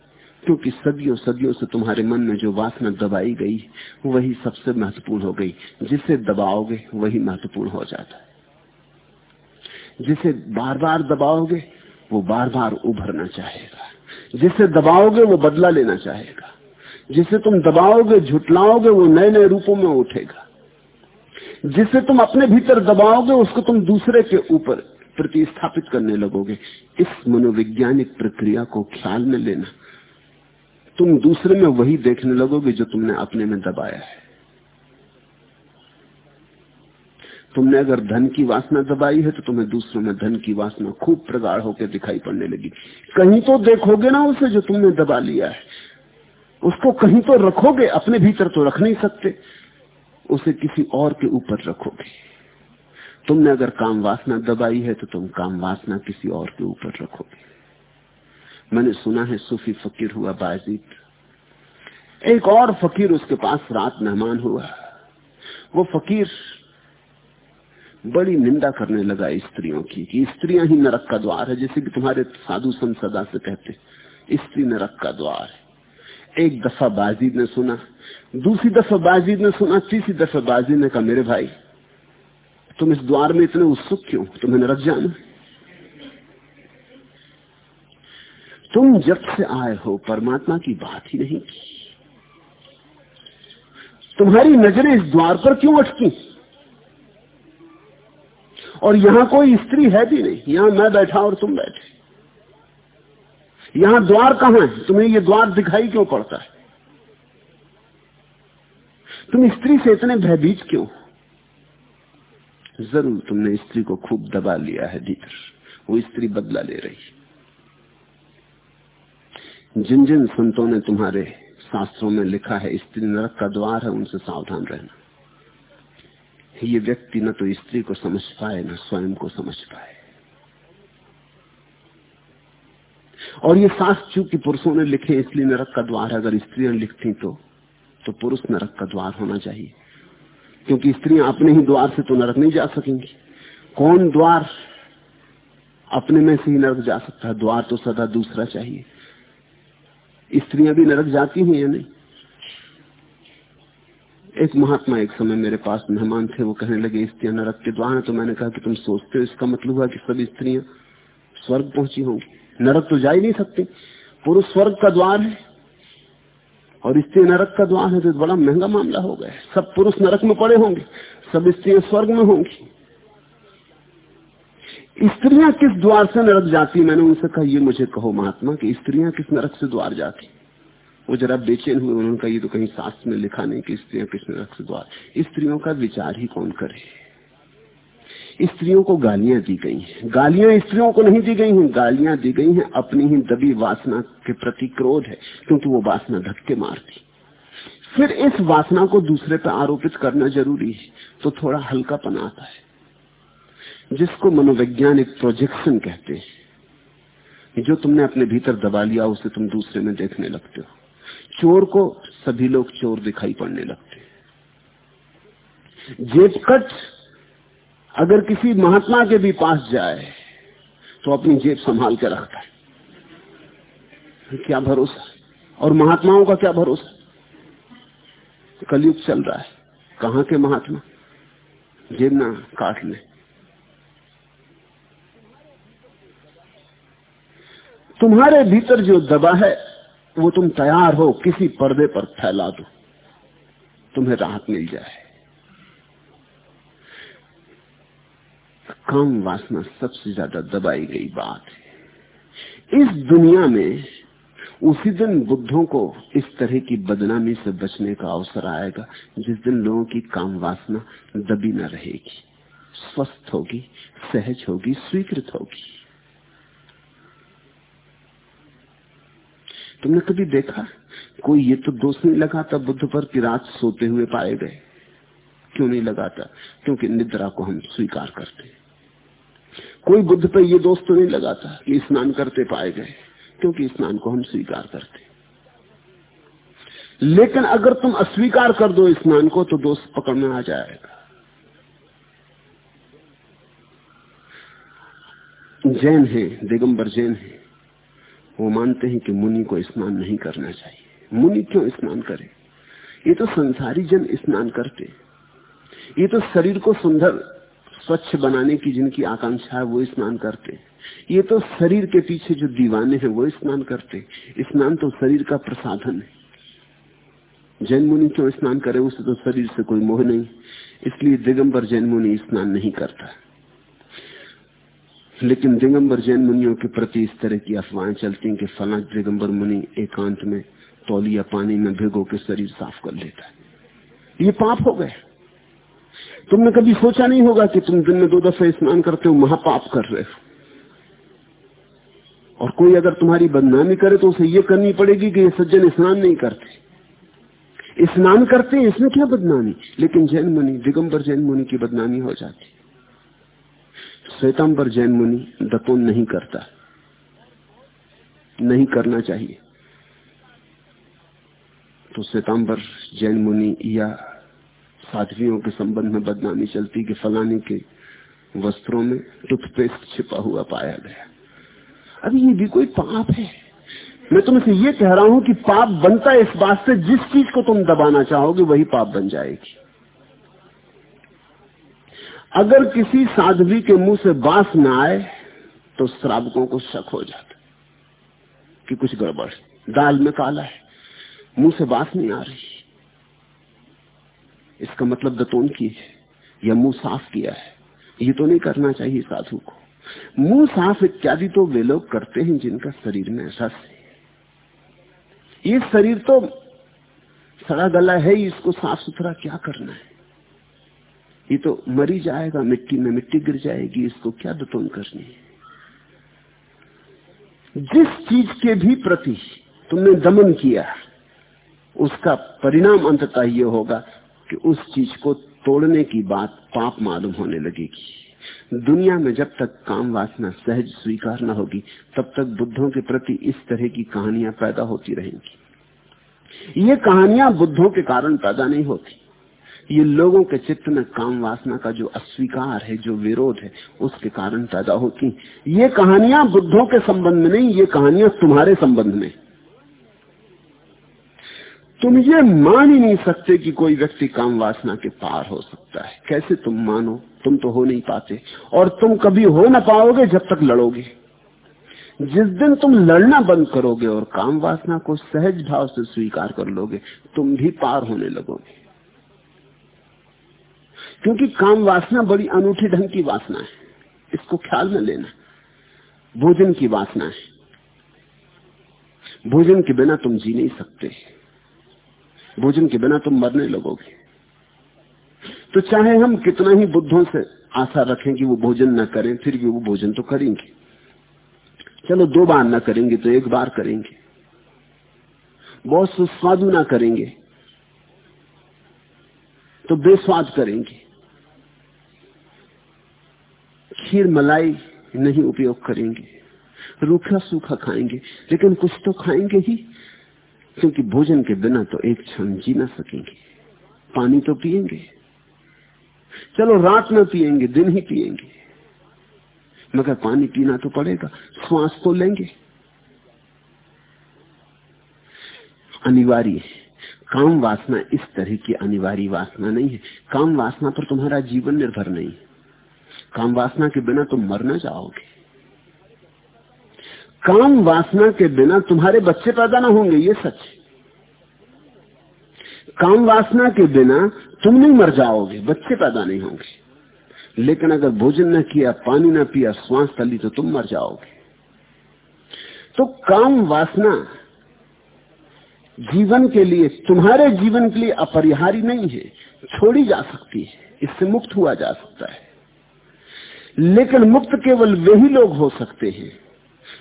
क्योंकि सदियों सदियों से तुम्हारे मन में जो वासना दबाई गई, वही सबसे महत्वपूर्ण हो गई। जिसे दबाओगे, वही महत्वपूर्ण हो जाता है। जिसे बार बार दबाओगे, वो बार बार उभरना चाहेगा। जिसे दबाओगे, वो बदला लेना चाहेगा। जिसे तुम दबाओगे, झुटलाओगे, वो नए नए रूपों में उठेगा। जिसे तुम अपने भीतर दबाओगे, उसको तुम दूसरे के ऊपर प्रतिस्थापित करने लगोगे। इस मनोवैज्ञानिक प्रक्रिया को ख्याल में लेना तुम दूसरे में वही देखने लगोगे जो तुमने अपने में दबाया है। तुमने अगर धन की वासना दबाई है तो तुम्हें दूसरों में धन की वासना खूब प्रगाढ़ होकर दिखाई पड़ने लगी। कहीं तो देखोगे ना उसे जो तुमने दबा लिया है। उसको कहीं तो रखोगे, अपने भीतर तो रख नहीं सकते। उसे किसी और के ऊपर रखोगे। तुमने अगर काम वासना दबाई है तो तुम काम वासना किसी और के ऊपर रखोगे। मैंने सुना है सूफी फकीर हुआ बाजीत एक और फकीर उसके पास रात मेहमान हुआ। वो फकीर बड़ी निंदा करने लगा स्त्रियों की कि स्त्रियाँ ही नरक का द्वार है, जैसे कि तुम्हारे साधु संत सदा से कहते, स्त्री नरक का द्वार है। एक दफ़ा बाजी ने सुना, दूसरी दफ़ा बाजी ने सुना, तीसरी दफ़ा बाजी ने कहा, मेरे भाई, तुम इस द्वार में इतने उत्सुक क्यों? तुम्हें नरक जाना तुम जब से आए हो, परमात्मा की बात ही नहीं की। तुम्हारी नज़रें इस द्वार पर क्यों अटकी? और यहाँ कोई स्त्री है भी नहीं। यहाँ मैं बैठा और तुम बैठे। यहाँ द्वार कहाँ है? तुम्हें ये द्वार दिखाई क्यों पड़ता है? तुम स्त्री से इतने भयभीत क्यों ज़रूर तुमने स्त्री को खूब दबा लिया है भीतर। वो स्त्री बदला ले रही जिन जिन संतों ने तुम्हारे शास्त्रों में लिखा है, स्त्री नरक का द्वार है, उनसे सावधान रहना। ये व्यक्ति न तो स्त्री को समझ पाए, न स्वयं को समझ पाए। और ये शास्त्र चूँकि पुरुषों ने लिखे इसलिए नरक का द्वार है, अगर स्त्रियाँ लिखती तो तो पुरुष नरक का द्वार होना चाहिए। क्योंकि स्त्रियाँ अपने ही द्वार से तो नरक नहीं जा सकेंगी। कौन द्वार अपने में से ही नरक जा सकता है? द्वार तो सदा दूसरा चाहिए। स्त्रियाँ भी नरक जाती हैं या नहीं? एक महात्मा एक समय मेरे पास मेहमान थे, वो कहने लगे स्त्रियाँ नरक के द्वार तो मैंने कहा कि तुम सोचते हो इसका मतलब हुआ कि सब स्त्रियाँ स्वर्ग पहुँची होंगी। नरक तो जा ही नहीं सकते। पुरुष स्वर्ग का द्वार है और स्त्री नरक का द्वार है तो बड़ा महँगा मामला हो गया सब पुरुष नरक में पड़े होंगे, सब स्त्रियाँ स्वर्ग में होंगी। स्त्रियाँ किस द्वार से नरक जाती? मैंने उनसे कहा, ये मुझे कहो महात्मा कि स्त्रियाँ किस नरक से द्वार जाती? वो जरा बेचैन हुए, उन्होंने कहा, ये तो कहीं शास्त्र में लिखा नहीं कि स्त्रियाँ किस नरक से द्वार स्त्रियों का विचार ही कौन करे? स्त्रियों को गालियाँ दी गई हैं। गालियाँ स्त्रियों को नहीं दी गई हैं। गालियाँ दी गई हैं अपनी ही दबी वासना के प्रति क्रोध है, क्योंकि वो वासना धक्के मारती। फिर इस वासना को दूसरे पर आरोपित करना ज़रूरी है तो थोड़ा हल्कापन आता है। जिसको मनोवैज्ञानिक प्रोजेक्शन कहते हैं। जो तुमने अपने भीतर दबा लिया, उसे तुम दूसरे में देखने लगते हो। चोर को सभी लोग चोर दिखाई पड़ने लगते जेब कट अगर किसी महात्मा के भी पास जाए तो अपनी जेब संभाल के रखता है। क्या भरोसा? और महात्माओं का क्या भरोसा? कलयुग चल रहा है। कहाँ के महात्मा? जेब ना काट ले। तुम्हारे भीतर जो दबा है, वो तुम तैयार हो, किसी पर्दे पर फैला दो। तुम्हें राहत मिल जाए। काम वासना सबसे ज़्यादा दबाई गई बात है। इस दुनिया में उसी दिन बुद्धों को इस तरह की बदनामी से बचने का अवसर आएगा, जिस दिन लोगों की काम वासना दबी न रहेगी। स्वस्थ होगी, सहज होगी, स्वीकृत होगी। तुमने कभी देखा? कोई ये तो दोष नहीं लगाता बुद्ध पर कि रात सोते हुए पाए गए। क्यों नहीं लगाता? क्योंकि निद्रा को हम स्वीकार करते कोई बुद्ध पर ये दोष तो नहीं लगाता कि स्नान करते पाए गए, क्योंकि स्नान को हम स्वीकार करते लेकिन अगर तुम अस्वीकार कर दो स्नान को तो दोष पकड़ में आ जाएगा। जैन है, दिगंबर जैन है। वो मानते हैं कि मुनि को स्नान नहीं करना चाहिए। मुनि क्यों स्नान करे? ये तो संसारी जन स्नान करते ये तो शरीर को सुंदर, स्वच्छ बनाने की जिनकी आकांक्षा है, वो स्नान करते ये तो शरीर के पीछे जो दीवाने हैं, वो स्नान करते स्नान तो शरीर का प्रसाधन है। जैन मुनि क्यों स्नान करे, उसे तो शरीर से कोई मोह नहीं। इसलिए दिगंबर जैन मुनि स्नान नहीं करता। लेकिन दिगंबर जैन मुनियों के प्रति इस तरह की अफवाहें चलती कि फला दिगंबर मुनि एकांत में तौलिया पानी में भिगो के शरीर साफ़ कर लेता है। ये पाप हो गए। तुमने कभी सोचा नहीं होगा कि तुम दिन में दो दफे स्नान करते हो, महापाप कर रहे हो। और कोई अगर तुम्हारी बदनामी करे तो उसे ये करनी पड़ेगी कि ये सज्जन स्नान नहीं करते। स्नान करते हैं, इसमें क्या बदनामी? लेकिन जैन मुनि, दिगंबर जैन मुनि की बदनामी हो जाती। श्वेतांबर जैन मुनि दतोन नहीं करता। नहीं करना चाहिए। तो श्वेतांबर जैन मुनि या साध्वियों के संबंध में बदनामी चलती कि फलाने के वस्त्रों में टूथपेस्ट छिपा हुआ पाया गया। अभी ये भी कोई पाप है। मैं तुमसे ये कह रहा हूँ कि पाप बनता है इस बात से जिस चीज़ को तुम दबाना चाहोगे वही पाप बन जाएगी। अगर किसी साध्वी के मुँह से बाँस न आए तो श्रावकों को शक हो जाता कि कुछ गड़बड़ दाल में काला है, मुँह से बाँस नहीं आ रही इसका मतलब दतोन की है, या मुँह साफ़ किया है। ये तो नहीं करना चाहिए साधु को। मुँह साफ़ इत्यादि तो वे लोग करते हैं जिनका शरीर में रस है। ये शरीर तो सड़ा गला है, इसको साफ़ सुथरा क्या करना है? ये तो मरी जाएगा, मिट्टी में मिट्टी गिर जाएगी, इसको क्या दतोन करनी है? जिस चीज़ के भी प्रति तुमने दमन किया, उसका परिणाम अंततः ये होगा कि उस चीज़ को तोड़ने की बात पाप मालूम होने लगेगी। दुनिया में जब तक काम वासना सहज स्वीकार न होगी, तब तक बुद्धों के प्रति इस तरह की कहानियाँ पैदा होती रहेंगी। ये कहानियाँ बुद्धों के कारण पैदा नहीं होती। ये लोगों के चित्त में काम वासना का जो अस्वीकार है, जो विरोध है, उसके कारण पैदा होती ये कहानियाँ बुद्धों के संबंध में नहीं, ये कहानियाँ तुम्हारे संबंध में। तुम ये मान ही नहीं सकते कि कोई व्यक्ति काम वासना के पार हो सकता है। कैसे तुम मानो? तुम तो हो नहीं पाते। और तुम कभी हो ना पाओगे जब तक लड़ोगे। जिस दिन तुम लड़ना बंद करोगे और काम वासना को सहज भाव से स्वीकार कर लोगे, तुम भी पार होने लगोगे। क्योंकि काम वासना बड़ी अनूठी ढंग की वासना है। इसको ख्याल में लेना। भोजन की वासना है। भोजन के बिना तुम जी नहीं सकते। भोजन के बिना तुम मरने लगोगे। तो चाहे हम कितना ही बुद्धों से आशा रखें कि वो भोजन न करें, फिर भी वो भोजन तो करेंगे। चलो दो बार ना करेंगे तो एक बार करेंगे। बहुत सुस्वादु ना करेंगे। तो बेस्वाद करेंगे। खीर मलाई नहीं उपयोग करेंगे। रूखा सूखा खाएँगे, लेकिन कुछ तो खाएँगे ही, क्योंकि भोजन के बिना तो एक क्षण जी ना सकेंगे। पानी तो पिएँगे। चलो रात में पिएँगे, दिन ही पिएँगे। मगर पानी पीना तो पड़ेगा, श्वास तो लेंगे। अनिवार्य काम वासना इस तरह की अनिवार्य वासना नहीं है। काम वासना पर तुम्हारा जीवन निर्भर नहीं काम वासना के बिना तुम मर न जाओगे। काम वासना के बिना तुम्हारे बच्चे पैदा ना होंगे, ये सच काम वासना के बिना तुम नहीं मर जाओगे, बच्चे पैदा नहीं होंगे। लेकिन अगर भोजन न किया, पानी न पिया, श्वास तली तो तुम मर जाओगे। तो काम वासना जीवन के लिए, तुम्हारे जीवन के लिए अपरिहारी नहीं है, छोड़ी जा सकती है, इससे मुक्त हुआ जा सकता है। लेकिन मुक्त केवल वही लोग हो सकते हैं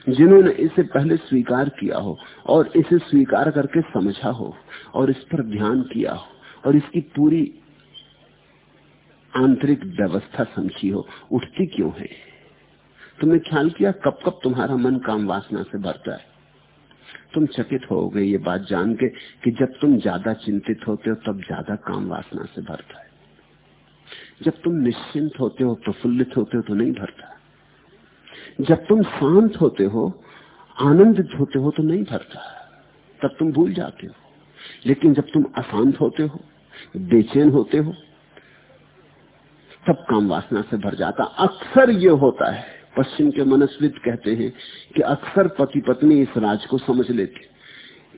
जिन्होंने इसे पहले स्वीकार किया हो और इसे स्वीकार करके समझा हो और इस पर ध्यान किया हो और इसकी पूरी आंतरिक व्यवस्था समझी हो। उठती क्यों है? तुमने ख्याल किया? कब कब तुम्हारा मन काम वासना से भरता है? तुम चकित हो गए ये बात जान के कि जब तुम ज़्यादा चिंतित होते हो, तब ज़्यादा काम वासना से भरता है। जब तुम निश्चिंत होते हो, प्रफुल्लित होते हो तो नहीं भरता। जब तुम शांत होते हो, आनंदित होते हो तो नहीं भरता। तब तुम भूल जाते हो। लेकिन जब तुम अशांत होते हो, बेचैन होते हो, तब काम वासना से भर जाता। अक्सर ये होता है, पश्चिम के मनस्विद कहते हैं कि अक्सर पति पत्नी इस राज को समझ लेते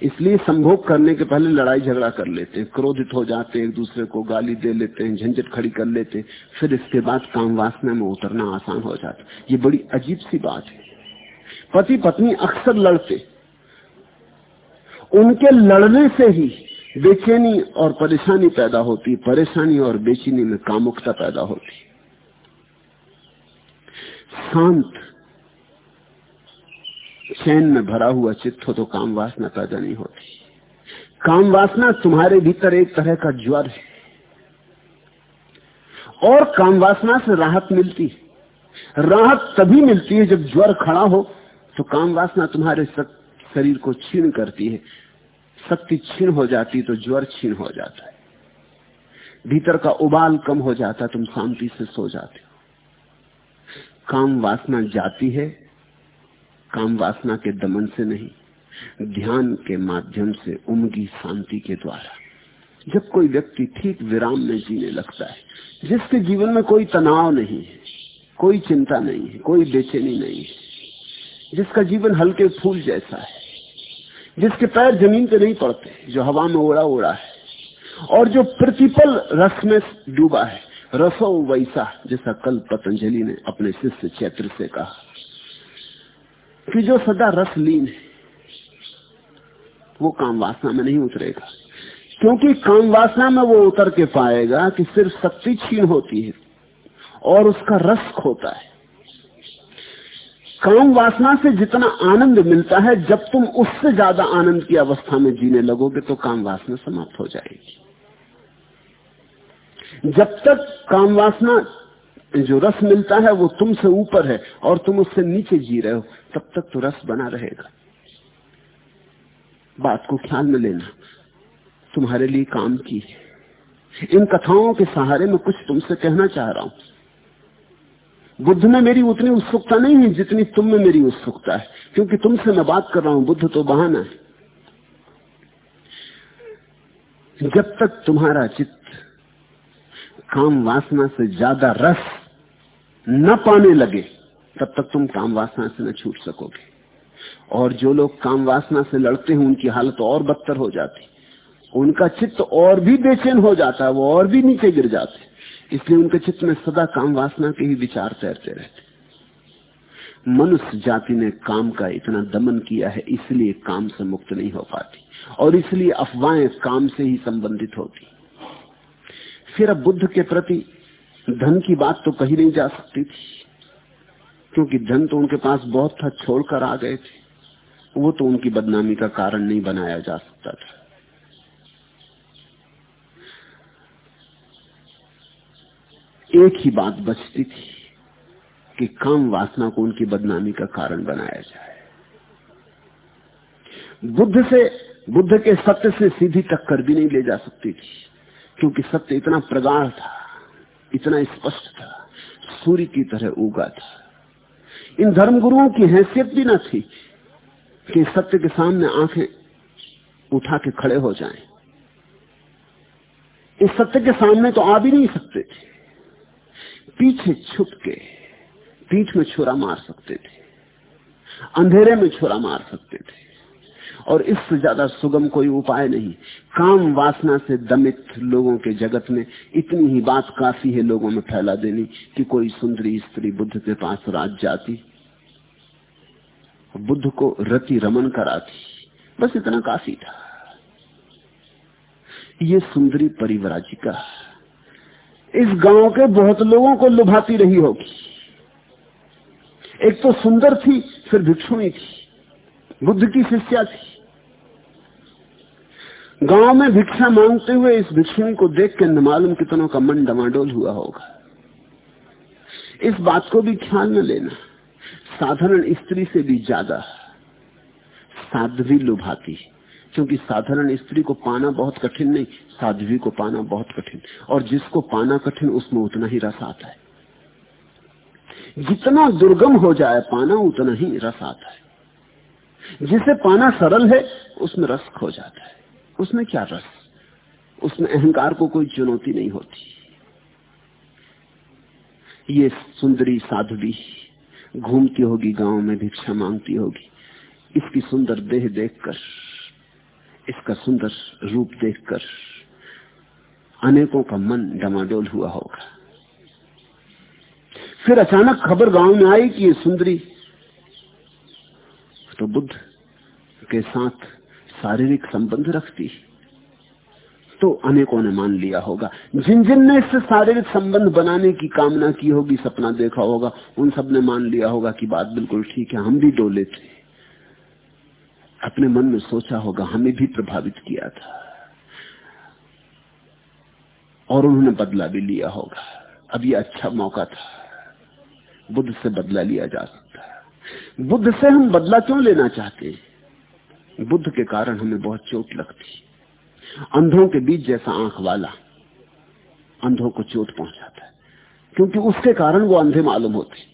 इसलिए संभोग करने के पहले लड़ाई झगड़ा कर लेते हैं क्रोधित हो जाते, एक दूसरे को गाली दे लेते हैं झंझट खड़ी कर लेते, फिर इसके बाद काम वासना में उतरना आसान हो जाता। ये बड़ी अजीब सी बात है। पति पत्नी अक्सर लड़ते। उनके लड़ने से ही बेचैनी और परेशानी पैदा होती, परेशानी और बेचैनी में कामुकता पैदा होती। शांत चैन में भरा हुआ चित्त हो तो काम वासना पैदा नहीं होती। काम वासना तुम्हारे भीतर एक तरह का ज्वर है। और काम वासना से राहत मिलती है। राहत तभी मिलती है जब ज्वर खड़ा हो तो काम वासना तुम्हारे शरीर को छीन करती है। शक्ति छीन हो जाती तो ज्वर छीन हो जाता है। भीतर का उबाल कम हो जाता तुम शांति से सो जाते हो। काम वासना जाती है काम वासना के दमन से नहीं, ध्यान के माध्यम से उमगी शांति के द्वारा। जब कोई व्यक्ति ठीक विराम में जीने लगता है, जिसके जीवन में कोई तनाव नहीं है, कोई चिंता नहीं है, कोई बेचैनी नहीं है, जिसका जीवन हल्के फूल जैसा है, जिसके पैर ज़मीन पे नहीं पड़ते, जो हवा में उड़ा उड़ा है, और जो प्रतिपल रस में डूबा है, रसो वैसा जैसा कल पतंजलि ने अपने शिष्य चैत्र से कहा। कि जो सदा रस लीन है, वो काम वासना में नहीं उतरेगा। क्योंकि काम वासना में वो उतर के पाएगा कि सिर्फ़ शक्ति छीन होती है और उसका रस खोता है। काम वासना से जितना आनंद मिलता है, जब तुम उससे ज़्यादा आनंद की अवस्था में जीने लगोगे तो काम वासना समाप्त हो जाएगी। जब तक काम वासना जो रस मिलता है वो तुमसे ऊपर है और तुम उससे नीचे जी रहे हो, तब तक तो रस बना रहेगा। बात को ख्याल में लेना। तुम्हारे लिए काम की इन कथाओं के सहारे में कुछ तुमसे कहना चाह रहा हूँ। बुद्ध में मेरी उतनी उत्सुकता नहीं है जितनी तुम में मेरी उत्सुकता है। क्योंकि तुमसे मैं बात कर रहा हूँ, बुद्ध तो बहाना है। जब तक तुम्हारा चित्त काम वासना से ज़्यादा रस न पाने लगे, तब तक तुम काम वासना से न छूट सकोगे। और जो लोग काम वासना से लड़ते हैं, उनकी हालत और बदतर हो जाती। उनका चित्त और भी बेचैन हो जाता है वो और भी नीचे गिर जाते। इसलिए उनके चित्त में सदा काम वासना के ही विचार तैरते रहते। मनुष्य जाति ने काम का इतना दमन किया है, इसलिए काम से मुक्त नहीं हो पाती। और इसलिए अफवाहें काम से ही संबंधित होती। फिर अब बुद्ध के प्रति धन की बात तो कही नहीं जा सकती थी। क्योंकि धन तो उनके पास बहुत था, छोड़कर आ गए थे। वो तो उनकी बदनामी का कारण नहीं बनाया जा सकता था। एक ही बात बचती थी कि काम वासना को उनकी बदनामी का कारण बनाया जाए। बुद्ध से, बुद्ध के सत्य से सीधी टक्कर भी नहीं ले जा सकती थी। क्योंकि सत्य इतना प्रगाढ़ था, इतना स्पष्ट था, सूर्य की तरह उगा था। इन धर्मगुरुओं की हैसियत भी न थी कि सत्य के सामने आँखें उठा के खड़े हो जाएँ। इस सत्य के सामने तो आ भी नहीं सकते थे। पीछे छुप के पीठ में छुरा मार सकते थे, अंधेरे में छुरा मार सकते थे। और इससे ज़्यादा सुगम कोई उपाय नहीं। काम वासना से दमित लोगों के जगत में इतनी ही बात काफ़ी है लोगों में फैला देनी कि कोई सुंदरी स्त्री बुद्ध के पास रात जाती बुद्ध को रति रमन कराती। बस इतना काफ़ी था। ये सुंदरी परिवराजिका इस गाँव के बहुत लोगों को लुभाती रही होगी। एक तो सुंदर थी, फिर भिक्षुणी थी, बुद्ध की शिष्या थी। गाँव में भिक्षा मांगते हुए इस भिक्षुणी को देख के न मालूम कितनों का मन डमाडोल हुआ होगा। इस बात को भी ख्याल न लेना। साधारण स्त्री से भी ज़्यादा साध्वी लुभाती क्योंकि साधारण स्त्री को पाना बहुत कठिन नहीं, साध्वी को पाना बहुत कठिन। और जिसको पाना कठिन, उसमें उतना ही रस आता है। जितना दुर्गम हो जाए, पाना उतना ही रस आता है। जिसे पाना सरल है, उसमें रस खो जाता है। उसमें क्या रस? उसमें अहंकार को कोई चुनौती नहीं होती। ये सुंदरी साध्वी घूमती होगी, गाँव में भिक्षा मांगती होगी। इसकी सुंदर देह देखकर, इसका सुंदर रूप देखकर अनेकों का मन डमाडोल हुआ होगा। फिर अचानक खबर गाँव में आई कि ये सुंदरी तो बुद्ध के साथ शारीरिक संबंध रखती है। तो अनेकों ने मान लिया होगा। जिन जिन ने इससे शारीरिक संबंध बनाने की कामना की होगी, सपना देखा होगा, उन सबने मान लिया होगा कि बात बिल्कुल ठीक है, हम भी डोले थे अपने मन में सोचा होगा, हमें भी प्रभावित किया था। और उन्होंने बदला भी लिया होगा। अब ये अच्छा मौका था। बुद्ध से बदला लिया जा सकता है। बुद्ध से हम बदला क्यों लेना चाहते हैं? बुद्ध के कारण हमें बहुत चोट लगती। अंधों के बीच जैसा आँख वाला अंधों को चोट पहुंचाता है, क्योंकि उसके कारण वो अंधे मालूम होते।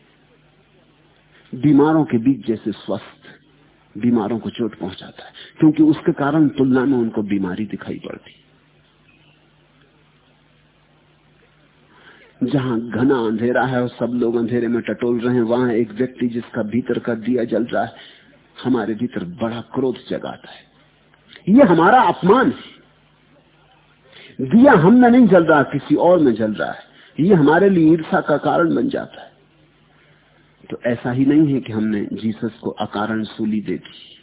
बीमारों के बीच जैसे स्वस्थ बीमारों को चोट पहुंचाता है, क्योंकि उसके कारण तुलना में उनको बीमारी दिखाई पड़ती। जहाँ घना अंधेरा है और सब लोग अंधेरे में टटोल रहे हैं, वहाँ एक व्यक्ति जिसका भीतर का दिया जल रहा है हमारे भीतर बड़ा क्रोध जगाता है। ये हमारा अपमान है। दिया हम में नहीं जल रहा, किसी और में जल रहा है। ये हमारे लिए ईर्षा का कारण बन जाता है। तो ऐसा ही नहीं है कि हमने जीसस को अकारण सूली दे दी।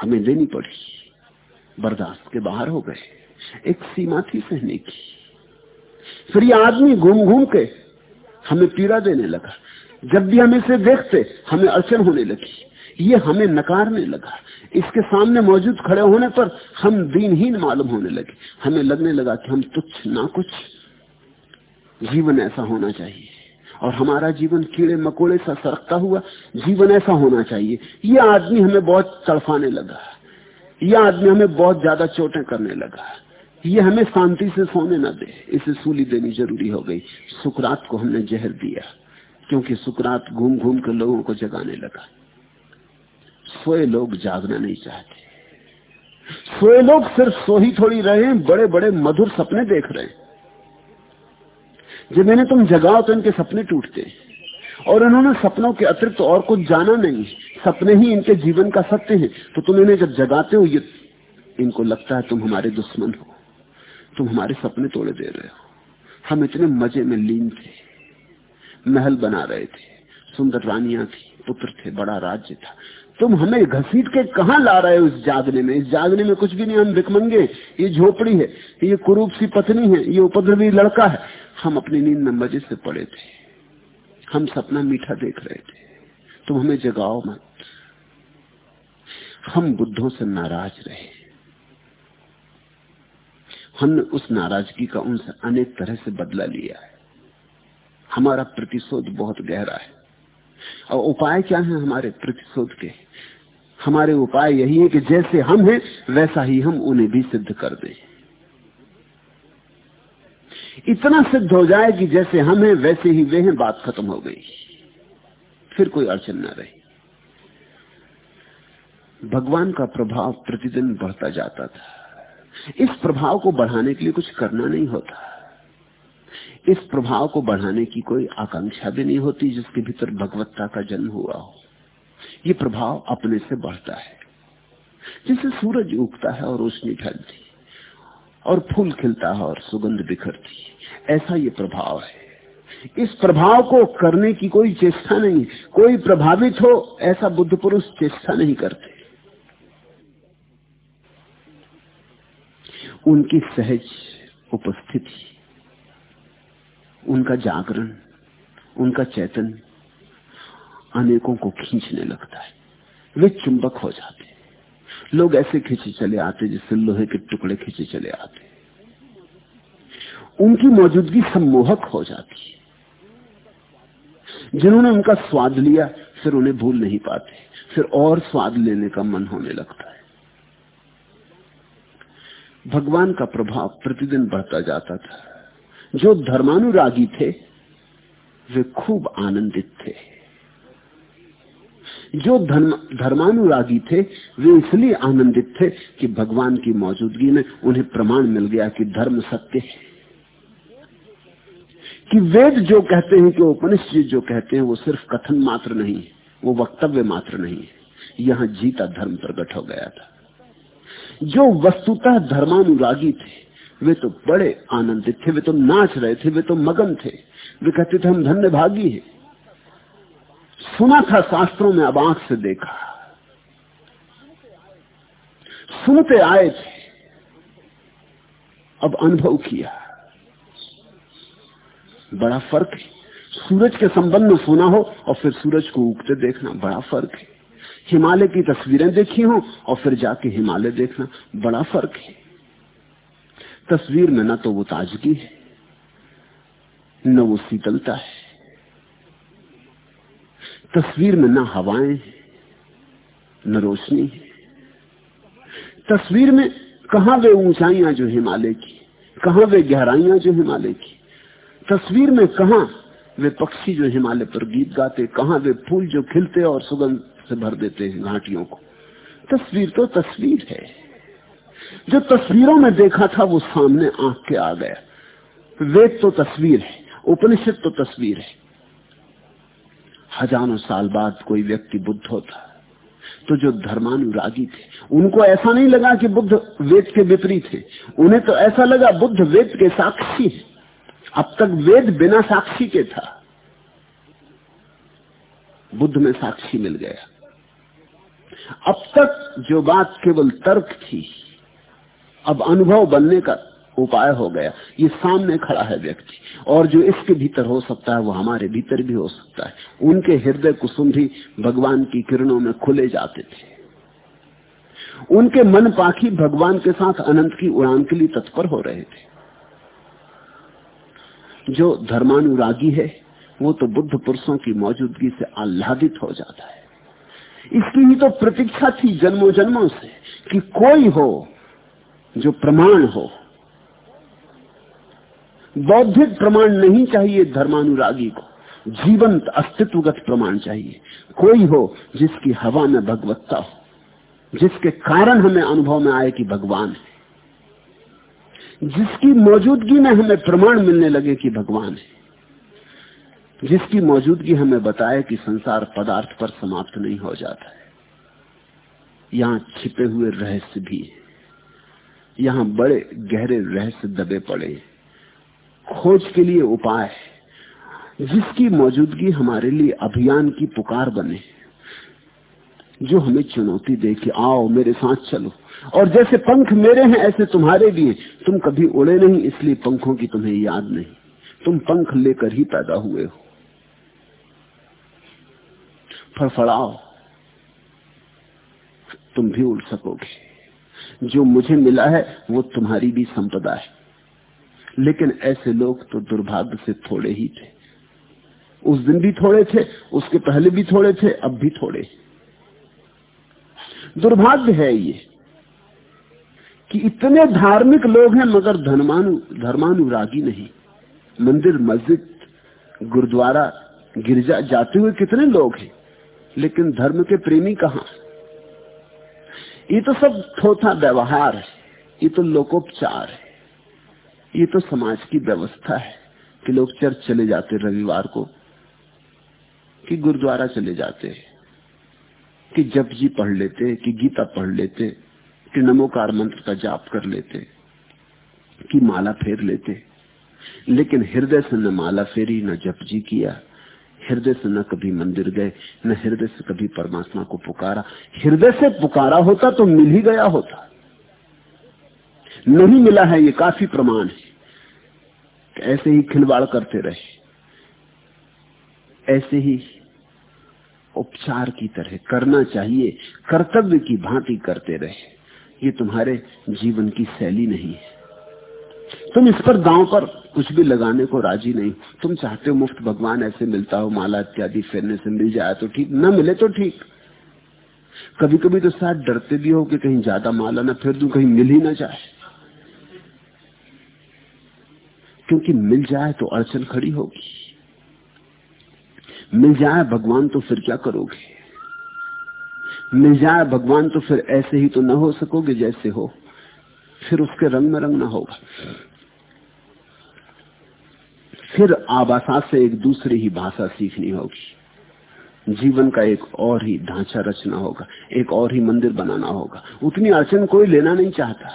हमें देनी पड़ी। बर्दाश्त के बाहर हो गए। एक सीमा थी सहने की। फिर ये आदमी घूम घूम के हमें पीड़ा देने लगा। जब भी हम इसे देखते, हमें अड़चन होने लगी। ये हमें नकारने लगा। इसके सामने मौजूद खड़े होने पर हम दीनहीन मालूम होने लगे। हमें लगने लगा कि हम तुच्छ ना कुछ। जीवन ऐसा होना चाहिए। और हमारा जीवन कीड़े मकोड़े सा सरकता हुआ जीवन ऐसा होना चाहिए। ये आदमी हमें बहुत तड़फाने लगा। यह आदमी हमें बहुत ज़्यादा चोटें करने लगा। ये हमें शांति से सोने न दे। इसे सूली देनी ज़रूरी हो गई। सुकरात को हमने जहर दिया। क्योंकि सुकरात घूम घूम कर लोगों को जगाने लगा। सोए लोग जागना नहीं चाहते। सोए लोग सिर्फ़ सो ही थोड़ी रहे हैं बड़े बड़े मधुर सपने देख रहे हैं। जब मैंने तुम जगाओ तो इनके सपने टूटते और इन्होंने सपनों के अतिरिक्त तो और कुछ जाना नहीं। सपने ही इनके जीवन का सत्य है। तो तुम इन्हें जब जगाते हो, ये इनको लगता है तुम हमारे दुश्मन हो। तुम हमारे सपने तोड़े दे रहे हो। हम इतने मज़े में लीन थे। महल बना रहे थे। सुंदर रानियाँ थी, पुत्र थे, बड़ा राज्य था। तुम हमें घसीट के कहा ला रहे हो इस जागने में? इस जागने में कुछ भी नहीं, हम भिकमंगे ये झोपड़ी है, ये कुरूप सी पत्नी है, ये उपद्रवी लड़का है। हम अपनी नींद में मज़े से पड़े थे। हम सपना मीठा देख रहे थे। तुम हमें जगाओ मत। हम बुद्धों से नाराज़ रहे। हमने उस नाराज़गी का उनसे अनेक तरह से बदला लिया है। हमारा प्रतिशोध बहुत गहरा है। और उपाय क्या है हमारे प्रतिशोध के? हमारे उपाय यही है कि जैसे हम हैं, वैसा ही हम उन्हें भी सिद्ध कर दें। इतना सिद्ध हो जाए कि जैसे हम हैं, वैसे ही वे हैं, बात खत्म हो गई। फिर कोई अड़चन न रही। भगवान का प्रभाव प्रतिदिन बढ़ता जाता था। इस प्रभाव को बढ़ाने के लिए कुछ करना नहीं होता। इस प्रभाव को बढ़ाने की कोई आकांक्षा भी नहीं होती जिसके भीतर भगवत्ता का जन्म हुआ हो। ये प्रभाव अपने से बढ़ता है। जैसे सूरज उगता है और रोशनी फैलती और फूल खिलता है और सुगंध बिखरती ऐसा ये प्रभाव है। इस प्रभाव को करने की कोई चेष्टा नहीं। कोई प्रभावित हो, ऐसा बुद्ध पुरुष चेष्टा नहीं करते। उनकी सहज उपस्थिति, उनका जागरण, उनका चैतन अनेकों को खींचने लगता है। वे चुंबक हो जाते हैं। लोग ऐसे खींचे चले आते जिससे लोहे के टुकड़े खींचे चले आते उनकी मौजूदगी सम्मोहक हो जाती है। जिन्होंने उनका स्वाद लिया, फिर उन्हें भूल नहीं पाते। फिर और स्वाद लेने का मन होने लगता है। भगवान का प्रभाव प्रतिदिन बढ़ता जाता था। जो धर्मानुरागी थे, वे खूब आनंदित थे। जो धर्म, धर्मानुरागी थे, वे इसलिए आनंदित थे कि भगवान की मौजूदगी में उन्हें प्रमाण मिल गया कि धर्म सत्य है। कि वेद जो कहते हैं कि उपनिषद जो कहते हैं, वो सिर्फ़ कथन मात्र नहीं है, वो वक्तव्य मात्र नहीं है। यहाँ जीता धर्म प्रकट हो गया था। जो वस्तुतः धर्मानुरागी थे, वे तो बड़े आनंदित थे, वे तो नाच रहे थे, वे तो मगन थे। वे कहते थे, हम धन्य भागी हैं। सुना था शास्त्रों में, अब आँख से देखा। सुनते आए थे, अब अनुभव किया। बड़ा फ़र्क है। सूरज के संबंध में सुना हो और फिर सूरज को उगते देखना, बड़ा फ़र्क है। हिमालय की तस्वीरें देखी हो और फिर जाके हिमालय देखना, बड़ा फ़र्क है। तस्वीर में ना तो वो ताजगी है, न वो शीतलता है। तस्वीर में ना हवाएँ, न रोशनी। है तस्वीर में कहा वे ऊंचाइयाँ जो हिमालय की कहा वे गहराइयाँ जो हिमालय की तस्वीर में कहा वे पक्षी जो हिमालय पर गीत गाते? कहा वे फूल जो खिलते और सुगंध से भर देते हैं घाटियों को? तस्वीर तो तस्वीर है। जो तस्वीरों में देखा था वो सामने आँख के आ गया। वेद तो तस्वीर है, उपनिषद तो तस्वीर है। हज़ारों साल बाद कोई व्यक्ति बुद्ध होता तो जो धर्मानुरागी थे, उनको ऐसा नहीं लगा कि बुद्ध वेद के विपरीत है। उन्हें तो ऐसा लगा बुद्ध वेद के साक्षी है। अब तक वेद बिना साक्षी के था। बुद्ध में साक्षी मिल गया। अब तक जो बात केवल तर्क थी, अब अनुभव बनने का उपाय हो गया। ये सामने खड़ा है व्यक्ति। और जो इसके भीतर हो सकता है, वो हमारे भीतर भी हो सकता है। उनके हृदय कुसुम भी भगवान की किरणों में खुले जाते थे। उनके मन पाखी भगवान के साथ अनंत की उड़ान के लिए तत्पर हो रहे थे। जो धर्मानुरागी है, वो तो बुद्ध पुरुषों की मौजूदगी से आह्लादित हो जाता है। इसकी ही तो प्रतीक्षा थी जन्मों जन्मों से कि कोई हो जो प्रमाण हो। बौद्धिक प्रमाण नहीं चाहिए धर्मानुरागी को। जीवंत अस्तित्वगत प्रमाण चाहिए। कोई हो जिसकी हवा में भगवत्ता हो, जिसके कारण हमें अनुभव में आए कि भगवान है, जिसकी मौजूदगी में हमें प्रमाण मिलने लगे कि भगवान है, जिसकी मौजूदगी हमें बताए कि संसार पदार्थ पर समाप्त नहीं हो जाता है। यहाँ छिपे हुए रहस्य भी है। यहाँ बड़े गहरे रहस्य दबे पड़े खोज के लिए उपाय जिसकी मौजूदगी हमारे लिए अभियान की पुकार बने, जो हमें चुनौती दे कि आओ मेरे साथ चलो। और जैसे पंख मेरे हैं, ऐसे तुम्हारे भी हैं। तुम कभी उड़े नहीं, इसलिए पंखों की तुम्हें याद नहीं। तुम पंख लेकर ही पैदा हुए हो। फड़फड़ाओ। तुम भी उड़ सकोगे। जो मुझे मिला है, वो तुम्हारी भी संपदा है। लेकिन ऐसे लोग तो दुर्भाग्य से थोड़े ही थे। उस दिन भी थोड़े थे, उसके पहले भी थोड़े थे, अब भी थोड़े। दुर्भाग्य है ये कि इतने धार्मिक लोग हैं, मगर धर्मानु, धर्मानुरागी नहीं। मंदिर, मस्जिद, गुरुद्वारा, गिरजा, जाते हुए कितने लोग हैं, लेकिन धर्म के प्रेमी कहा? ये तो सब थोथा व्यवहार है, ये तो लोकोपचार है। ये तो समाज की व्यवस्था है कि लोग चर्च चले जाते रविवार को, कि गुरुद्वारा चले जाते कि जप जी पढ़ लेते कि गीता पढ़ लेते कि नमोकार मंत्र का जाप कर लेते कि माला फेर लेते लेकिन हृदय से न माला फेरी, न जप जी किया, हृदय से न कभी मंदिर गए, न हृदय से कभी परमात्मा को पुकारा। हृदय से पुकारा होता तो मिल ही गया होता। नहीं मिला है ये काफ़ी प्रमाण है। ऐसे ही खिलवाड़ करते रहे। ऐसे ही उपचार की तरह करना चाहिए, कर्तव्य की भांति करते रहे। ये तुम्हारे जीवन की शैली नहीं है। तुम इस पर गाँव पर कुछ भी लगाने को राज़ी नहीं। तुम चाहते हो मुफ़्त भगवान ऐसे मिलता हो, माला इत्यादि फेरने से मिल जाए तो ठीक, न मिले तो ठीक। कभी कभी तो शायद डरते भी हो कि कहीं ज़्यादा माला ना फिर दू, कहीं मिल ही ना जाए। क्योंकि मिल जाए तो अड़चन खड़ी होगी। मिल जाए भगवान तो फिर क्या करोगे? मिल जाए भगवान तो फिर ऐसे ही तो न हो सकोगे जैसे हो। फिर उसके रंग में रंग ना होगा। फिर आबासा से एक दूसरी ही भाषा सीखनी होगी। जीवन का एक और ही ढांचा रचना होगा, एक और ही मंदिर बनाना होगा। उतनी अड़चन कोई लेना नहीं चाहता।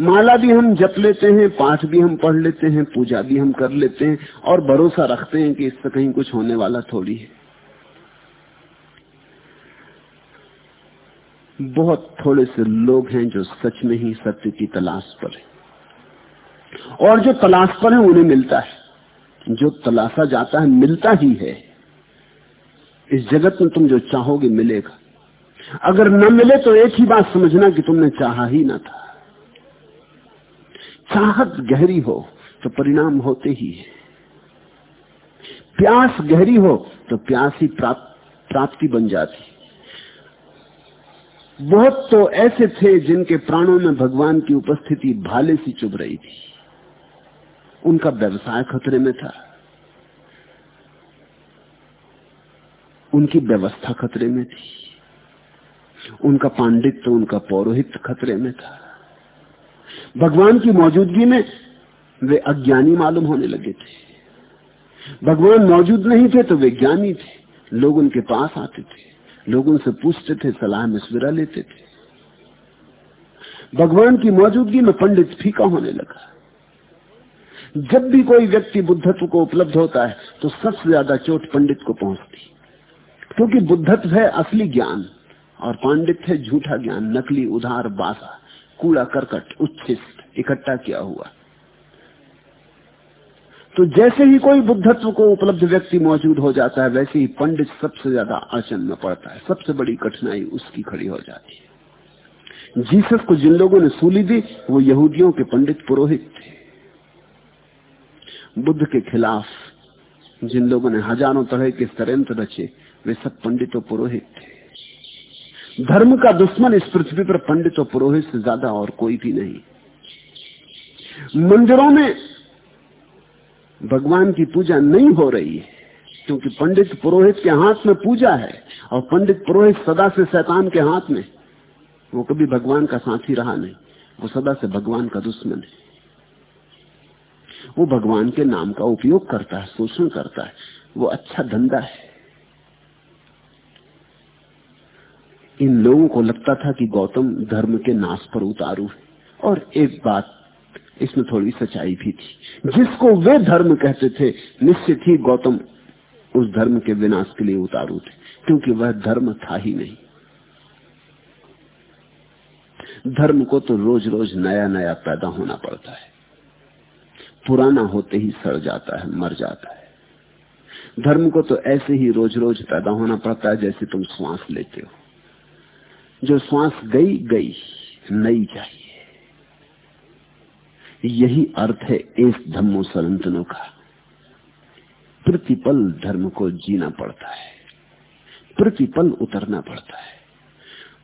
माला भी हम जप लेते हैं, पाठ भी हम पढ़ लेते हैं, पूजा भी हम कर लेते हैं और भरोसा रखते हैं कि इससे कहीं कुछ होने वाला थोड़ी है। बहुत थोड़े से लोग हैं जो सच में ही सत्य की तलाश पर है। और जो तलाश पर है, उन्हें मिलता है। जो तलाशा जाता है, मिलता ही है। इस जगत में तुम जो चाहोगे, मिलेगा। अगर न मिले तो एक ही बात समझना कि तुमने चाहा ही ना था। चाहत गहरी हो तो परिणाम होते ही है। प्यास गहरी हो तो प्यास ही प्राप्ति बन जाती बहुत तो ऐसे थे जिनके प्राणों में भगवान की उपस्थिति भाले सी चुभ रही थी। उनका व्यवसाय खतरे में था। उनकी व्यवस्था खतरे में थी। उनका पांडित्य तो उनका पौरोहित खतरे में था। भगवान की मौजूदगी में वे अज्ञानी मालूम होने लगे थे। भगवान मौजूद नहीं थे तो वे ज्ञानी थे। लोग उनके पास आते थे। लोग उनसे पूछते थे, सलाह मशविरा लेते थे। भगवान की मौजूदगी में पंडित फीका होने लगा। जब भी कोई व्यक्ति बुद्धत्व को उपलब्ध होता है तो सबसे ज़्यादा चोट पंडित को पहुँचती। क्योंकि बुद्धत्व है असली ज्ञान, और पांडित है झूठा ज्ञान, नकली उधार बासा कूड़ा करकट उच्छिष्ट इकट्ठा किया हुआ। तो जैसे ही कोई बुद्धत्व को उपलब्ध व्यक्ति मौजूद हो जाता है, वैसे ही पंडित सबसे ज़्यादा अड़चन में पड़ता है। सबसे बड़ी कठिनाई उसकी खड़ी हो जाती है। जीसस को जिन लोगों ने सूली दी, वो यहूदियों के पंडित पुरोहित थे। बुद्ध के खिलाफ जिन लोगों ने हज़ारों तरह के षडयंत्र रचे, वे सब पंडित पुरोहित थे। धर्म का दुश्मन इस पृथ्वी पर पंडित और पुरोहित से ज़्यादा और कोई भी नहीं। मंदिरों में भगवान की पूजा नहीं हो रही है, क्योंकि पंडित पुरोहित के हाथ में पूजा है और पंडित पुरोहित सदा से शैतान के हाथ में। वो कभी भगवान का साथी रहा नहीं, वो सदा से भगवान का दुश्मन है। वो भगवान के नाम का उपयोग करता है, शोषण करता है, वो अच्छा धंधा है। इन लोगों को लगता था कि गौतम धर्म के नाश पर उतारू है। और एक बात, इसमें थोड़ी सच्चाई भी थी। जिसको वे धर्म कहते थे, निश्चित ही गौतम उस धर्म के विनाश के लिए उतारू थे, क्योंकि वह धर्म था ही नहीं। धर्म को तो रोज रोज नया नया पैदा होना पड़ता है। पुराना होते ही सड़ जाता है, मर जाता है। धर्म को तो ऐसे ही रोज रोज पैदा होना पड़ता है जैसे तुम श्वास लेते हो। जो श्वास गई गई, नई चाहिए। यही अर्थ है इस धम्मो सनातनों का। प्रतिपल धर्म को जीना पड़ता है। प्रतिपल उतरना पड़ता है।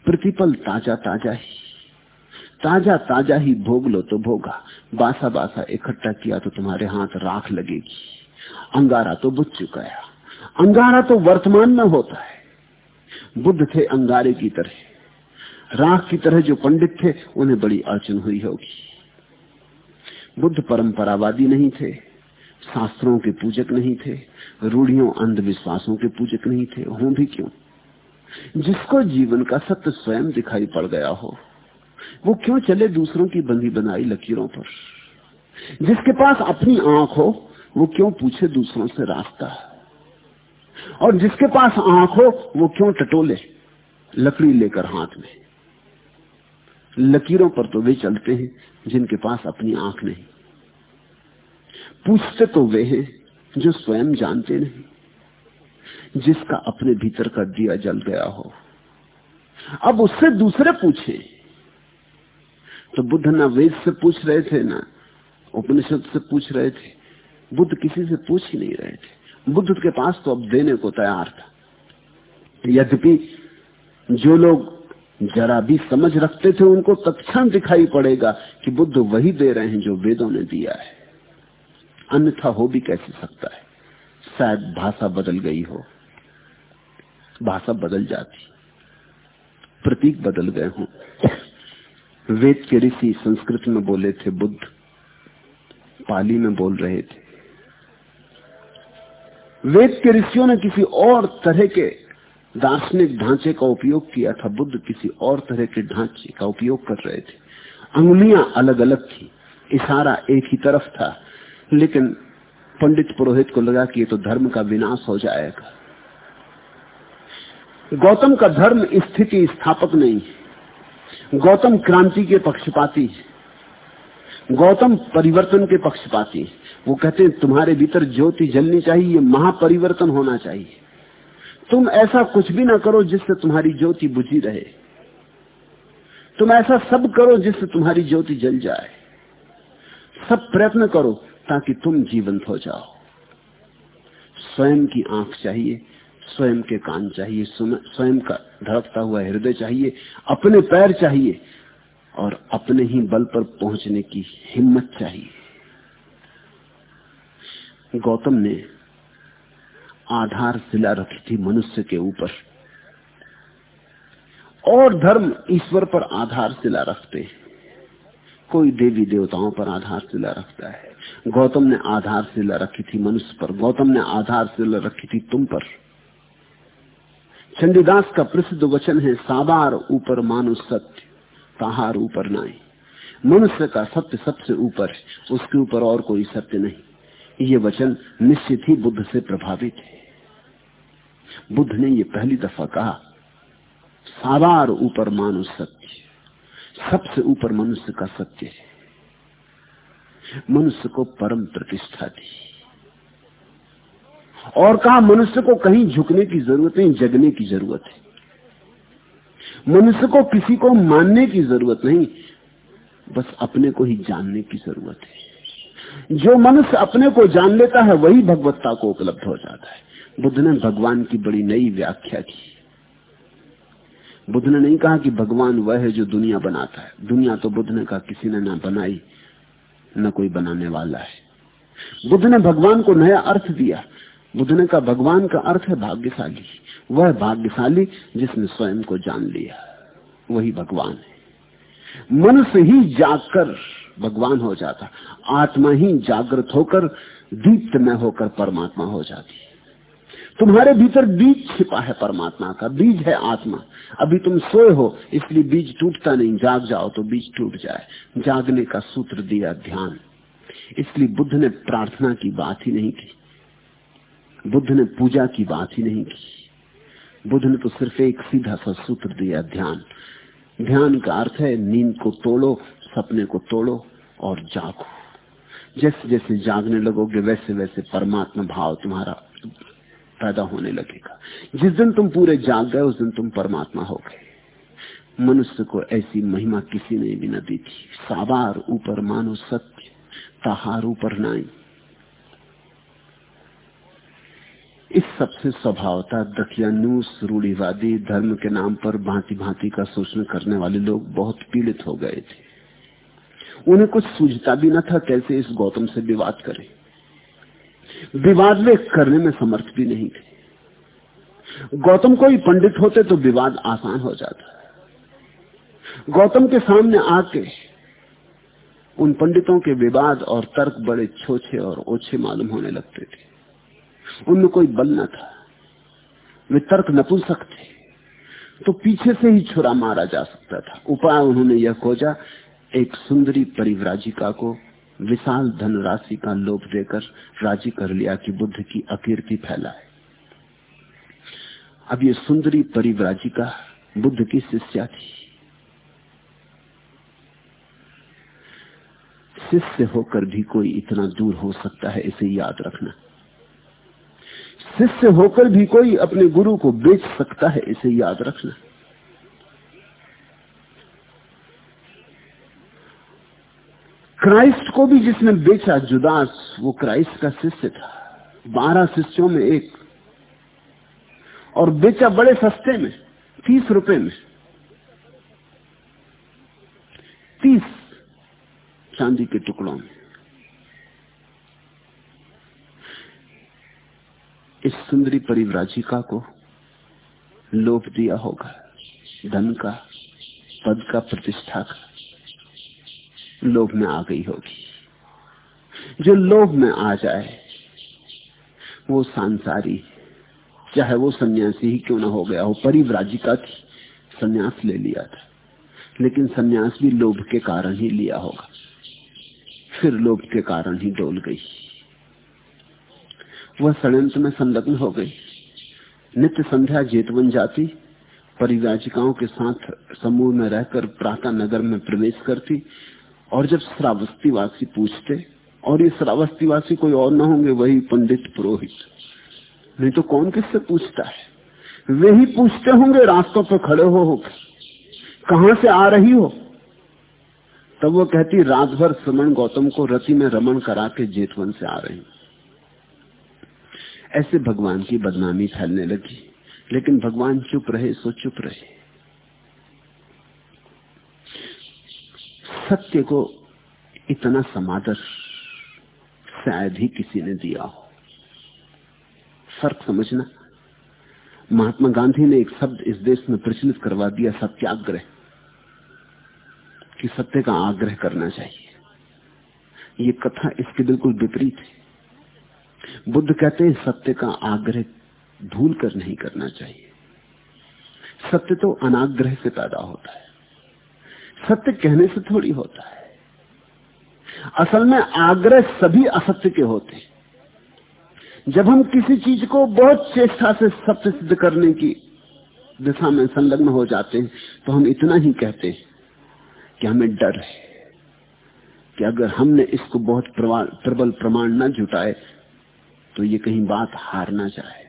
प्रतिपल ताज़ा ताज़ा ही। ताज़ा ताज़ा ही भोग लो तो भोगा। बासा बासा इकट्ठा किया तो तुम्हारे हाथ राख लगेगी। अंगारा तो बुझ चुका है। अंगारा तो वर्तमान में होता है। बुद्ध थे अंगारे की तरह। राख की तरह जो पंडित थे, उन्हें बड़ी अड़चन हुई होगी। बुद्ध परंपरावादी नहीं थे, शास्त्रों के पूजक नहीं थे, रूढ़ियों अंधविश्वासों के पूजक नहीं थे, हों भी क्यों? जिसको जीवन का सत्य स्वयं दिखाई पड़ गया हो, वो क्यों चले दूसरों की बंदी बनाई लकीरों पर? जिसके पास अपनी आँख हो, वो क्यों पूछे दूसरों से रास्ता? और जिसके पास आँख हो, वो क्यों टटोले, लकड़ी लेकर हाथ में? लकीरों पर तो वे चलते हैं, जिनके पास अपनी आँख नहीं। पूछते तो वे हैं, जो स्वयं जानते नहीं, जिसका अपने भीतर का दिया जल गया हो। अब उससे दूसरे पूछे। तो बुद्ध ना वेद से पूछ रहे थे, ना उपनिषद से पूछ रहे थे। बुद्ध किसी से पूछ ही नहीं रहे थे। बुद्ध के पास तो अब देने को तैयार था। यद्यपि जो लोग जरा भी समझ रखते थे उनको तत्क्षण दिखाई पड़ेगा कि बुद्ध वही दे रहे हैं जो वेदों ने दिया है। अन्यथा हो भी कैसे सकता है? शायद भाषा बदल गई हो। भाषा बदल जाती। प्रतीक बदल गए हों। वेद के ऋषि संस्कृत में बोले थे, बुद्ध पाली में बोल रहे थे। वेद के ऋषियों ने किसी और तरह के दार्शनिक ढांचे का उपयोग किया था, बुद्ध किसी और तरह के ढांचे का उपयोग कर रहे थे। अंगुलियाँ अलग अलग थी, इशारा एक ही तरफ़ था, लेकिन पंडित पुरोहित को लगा कि ये तो धर्म का विनाश हो जाएगा। गौतम का धर्म स्थिति स्थापक नहीं गौतम क्रांति के पक्षपाती है। गौतम परिवर्तन के पक्षपाती है। वो कहते हैं, तुम्हारे भीतर ज्योति जलनी चाहिए महापरिवर्तन होना चाहिए। तुम ऐसा कुछ भी ना करो जिससे तुम्हारी ज्योति बुझी रहे। तुम ऐसा सब करो जिससे तुम्हारी ज्योति जल जाए। सब प्रयत्न करो ताकि तुम जीवंत हो जाओ। स्वयं की आँख चाहिए, स्वयं के कान चाहिए स्वयं का धड़कता हुआ हृदय चाहिए, अपने पैर चाहिए और अपने ही बल पर पहुँचने की हिम्मत चाहिए। गौतम ने आधार शिला रखी थी मनुष्य के ऊपर। और धर्म ईश्वर पर आधार शिला रखते कोई देवी देवताओं पर आधार शिला रखता है। गौतम ने आधार शिला रखी थी मनुष्य पर। गौतम ने आधार शिला रखी थी तुम पर। चंडीदास का प्रसिद्ध वचन है साबार ऊपर मानुष सत्य, ताहार ऊपर नाई। मनुष्य का सत्य सबसे ऊपर उसके ऊपर और कोई सत्य नहीं। ये वचन निश्चित ही बुद्ध से प्रभावित है। बुद्ध ने ये पहली दफ़ा कहा सावार ऊपर मानुष सत्य, सबसे ऊपर मनुष्य का सत्य है। मनुष्य को परम प्रतिष्ठा दी। और कहा, मनुष्य को कहीं झुकने की ज़रूरत नहीं, जगने की ज़रूरत है। मनुष्य को किसी को मानने की ज़रूरत नहीं, बस अपने को ही जानने की ज़रूरत है। जो मनुष्य अपने को जान लेता है, वही भगवत्ता को उपलब्ध हो जाता है। बुद्ध ने भगवान की बड़ी नई व्याख्या की। बुद्ध ने नहीं कहा कि भगवान वह है जो दुनिया बनाता है। दुनिया तो बुद्ध ने कहा, किसी ने ना बनाई, न कोई बनाने वाला है। बुद्ध ने भगवान को नया अर्थ दिया। बुद्ध ने कहा, भगवान का अर्थ है भाग्यशाली। वह भाग्यशाली जिसने स्वयं को जान लिया। वही भगवान है। मनुष्य ही जागकर भगवान हो जाता। आत्मा ही जागृत होकर दीप्त दीप्तमय होकर परमात्मा हो जाती। तुम्हारे भीतर बीज छिपा है परमात्मा का, बीज है आत्मा। अभी तुम सोए हो, इसलिए बीज टूटता नहीं। जाग जाओ तो बीज टूट जाए। जागने का सूत्र दिया ध्यान। इसलिए बुद्ध ने प्रार्थना की बात ही नहीं की। बुद्ध ने पूजा की बात ही नहीं की। बुद्ध ने तो सिर्फ़ एक सीधा सा सूत्र दिया ध्यान। ध्यान का अर्थ है, नींद को तोड़ो सपने को तोड़ो और जागो। जैसे जैसे जागने लगोगे वैसे वैसे परमात्मा भाव तुम्हारा पैदा होने लगेगा। जिस दिन तुम पूरे जाग गए, उस दिन तुम परमात्मा हो गए। मनुष्य को ऐसी महिमा किसी ने भी न दी थी। साबार ऊपर मानो सत्य, तहार ऊपर नाई। इस सबसे स्वभावता दखियानूस रूढ़ीवादी, धर्म के नाम पर भांति भांति का शोषण करने वाले लोग बहुत पीड़ित हो गए थे। उन्हें कुछ सूझता भी न था कैसे इस गौतम से विवाद करें। विवाद वे करने में समर्थ भी नहीं थे। गौतम कोई पंडित होते तो विवाद आसान हो जाता। गौतम के सामने आके उन पंडितों के विवाद और तर्क बड़े छोछे और ओछे मालूम होने लगते थे। उनमें कोई बल न था। वे तर्क न नपुंसक थे तो पीछे से ही छुरा मारा जा सकता था। उपाय उन्होंने यह खोजा एक सुंदरी परिव्राजिका को विशाल धनराशि का लोभ देकर राज़ी कर लिया कि बुद्ध की अकीर्ति फैलाए। अब ये सुंदरी परिव्राजिका बुद्ध की शिष्या थी। शिष्य होकर भी कोई इतना दूर हो सकता है, इसे याद रखना। शिष्य होकर भी कोई अपने गुरु को बेच सकता है, इसे याद रखना। क्राइस्ट को भी जिसने बेचा, जुदास, वो क्राइस्ट का शिष्य था। बारह शिष्यों में एक। और बेचा बड़े सस्ते में, तीस रुपए में। तीस चांदी के टुकड़ों में। इस सुंदरी परिव्राजिका को लोभ दिया होगा, धन का, पद का प्रतिष्ठा का। लोभ में आ गई होगी। जो लोभ में आ जाए, वो सांसारी, चाहे वो सन्यासी ही क्यों ना हो गया हो, परिव्राजिका थी सन्यास ले लिया था। लेकिन सन्यास भी लोभ के कारण ही लिया होगा। फिर लोभ के कारण ही डोल गई। वह षड्यंत्र में संलग्न हो गई। नित्य संध्या जेतवन जाती, परिव्राजिकाओं के साथ समूह में रहकर प्रातः नगर में प्रवेश करती और जब श्रावस्तीवासी पूछते, और ये श्रावस्तीवासी कोई और ना होंगे, वही पंडित पुरोहित। नहीं तो कौन किससे पूछता है? वे ही पूछते होंगे, रास्तों पर खड़े हो होकर। कहा से आ रही हो? तब वो कहती रात भर श्रमण गौतम को रति में रमन करा के जेतवन से आ रही ऐसे भगवान की बदनामी फैलने लगी, लेकिन भगवान चुप रहे, सो चुप रहे। सत्य को इतना समादर शायद ही किसी ने दिया हो। फ़र्क समझना। महात्मा गांधी ने एक शब्द इस देश में प्रचलित करवा दिया, सत्याग्रह। कि सत्य का आग्रह करना चाहिए। ये कथा इसके बिल्कुल विपरीत है। बुद्ध कहते हैं, सत्य का आग्रह भूल कर नहीं करना चाहिए। सत्य तो अनाग्रह से पैदा होता है। सत्य कहने से थोड़ी होता है। असल में आग्रह सभी असत्य के होते जब हम किसी चीज़ को बहुत चेष्टा से सत्य सिद्ध करने की दिशा में संलग्न हो जाते हैं तो हम इतना ही कहते हैं कि हमें डर है कि अगर हमने इसको बहुत प्रबल प्रमाण न जुटाए तो ये कहीं बात हार ना जाए।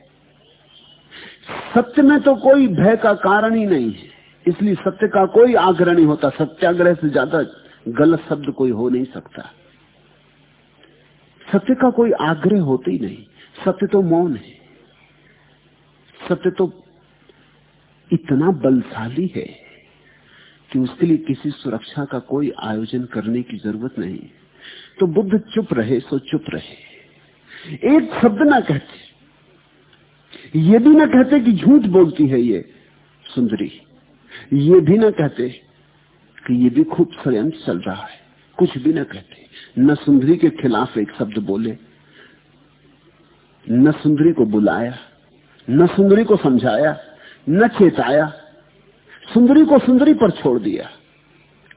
सत्य में तो कोई भय का कारण ही नहीं है। इसलिए सत्य का कोई आग्रह नहीं होता। सत्याग्रह से ज़्यादा गलत शब्द कोई हो नहीं सकता। सत्य का कोई आग्रह होता ही नहीं। सत्य तो मौन है। सत्य तो इतना बलशाली है कि उसके लिए किसी सुरक्षा का कोई आयोजन करने की ज़रूरत नहीं। तो बुद्ध चुप रहे, सो चुप रहे। एक शब्द ना कहते। ये भी ना कहते कि झूठ बोलती है ये सुंदरी। ये भी ना कहते कि ये भी खूब षडयंत्र चल रहा है। कुछ भी ना कहते। न सुंदरी के खिलाफ एक शब्द बोले। न सुंदरी को बुलाया। न सुंदरी को समझाया। न चेताया। सुंदरी को सुंदरी पर छोड़ दिया।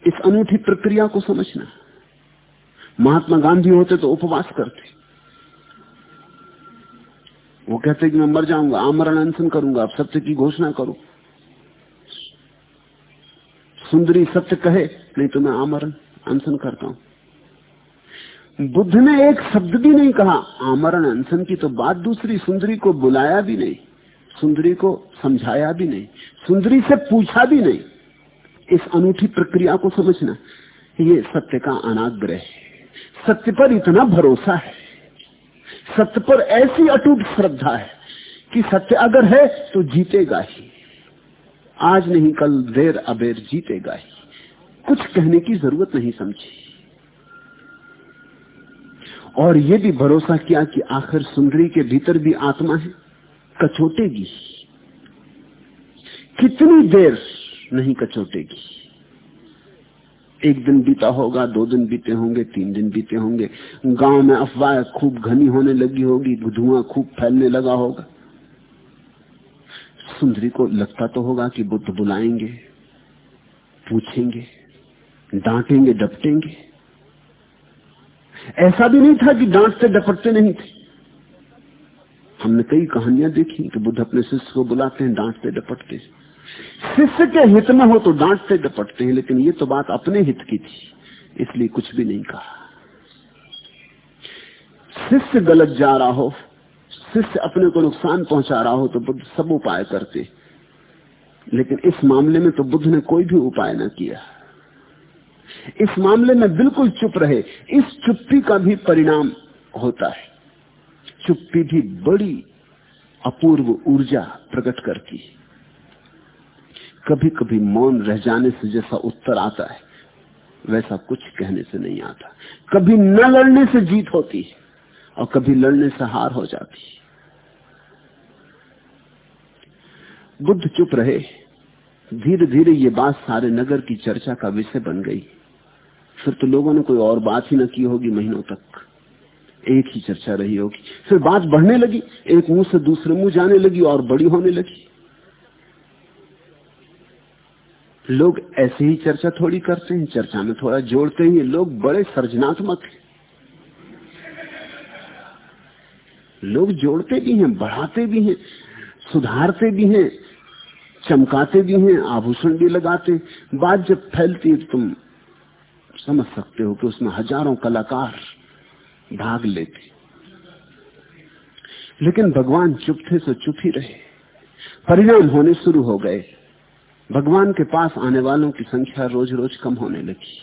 इस अनूठी प्रक्रिया को समझना। महात्मा गांधी होते तो उपवास करते। वो कहते कि मैं मर जाऊँगा, आमरण अनशन करूँगा अब सत्य की घोषणा करूँ। सुंदरी सत्य कहे, नहीं तो मैं आमरण, अनशन करता हूँ। बुद्ध ने एक शब्द भी नहीं कहा, आमरण, अनशन की तो बात दूसरी, सुंदरी को बुलाया भी नहीं, सुंदरी को समझाया भी नहीं, सुंदरी से पूछा भी नहीं। इस अनूठी प्रक्रिया को समझना, ये सत्य का अनाग्रह है। सत्य पर इतना भरोसा है, सत्य पर ऐसी अटूट श्रद्धा है कि सत्य अगर है तो जीतेगा ही। आज नहीं, कल देर अबेर जीतेगा ही। कुछ कहने की ज़रूरत नहीं समझी। और ये भी भरोसा किया कि आखिर सुंदरी के भीतर भी आत्मा है कचोटेगी कितनी देर नहीं कचोटेगी एक दिन बीता होगा, दो दिन बीते होंगे, तीन दिन बीते होंगे। गाँव में अफवाह खूब घनी होने लगी होगी धुआँ खूब फैलने लगा होगा। सुंदरी को लगता तो होगा कि बुद्ध बुलाएँगे, पूछेंगे, डांटेंगे, डपटेंगे। ऐसा भी नहीं था कि डांटते डपटते नहीं थे। हमने कई कहानियाँ देखी कि बुद्ध अपने शिष्य को बुलाते हैं डांटते डपटते शिष्य के हित में हो तो डांटते डपटते हैं, लेकिन ये तो बात अपने हित की थी, इसलिए कुछ भी नहीं कहा। शिष्य गलत जा रहा हो शिष्य अपने को नुकसान पहुँचा रहा हो तो बुद्ध सब उपाय करते। लेकिन इस मामले में तो बुद्ध ने कोई भी उपाय न किया। इस मामले में बिल्कुल चुप रहे। इस चुप्पी का भी परिणाम होता है। चुप्पी भी बड़ी अपूर्व ऊर्जा प्रकट करती है। कभी कभी मौन रह जाने से जैसा उत्तर आता है, वैसा कुछ कहने से नहीं आता। कभी न लड़ने से जीत होती है और कभी लड़ने से हार हो जाती है। बुद्ध चुप रहे। धीरे धीरे ये बात सारे नगर की चर्चा का विषय बन गई। फिर तो लोगों ने कोई और बात ही न की होगी महीनों तक। एक ही चर्चा रही होगी। फिर बात बढ़ने लगी। एक मुँह से दूसरे मुँह जाने लगी और बड़ी होने लगी। लोग ऐसे ही चर्चा थोड़ी करते हैं, चर्चा में थोड़ा जोड़ते हैं। लोग बड़े सर्जनात्मक हैं। लोग जोड़ते भी हैं, बढ़ाते भी हैं, सुधारते भी हैं। चमकाते भी हैं, आभूषण भी लगाते। बात जब फैलती है तुम समझ सकते हो कि उसमें हज़ारों कलाकार भाग लेते। लेकिन भगवान चुप थे तो चुप ही रहे। परिणाम होने शुरू हो गए। भगवान के पास आने वालों की संख्या रोज रोज कम होने लगी।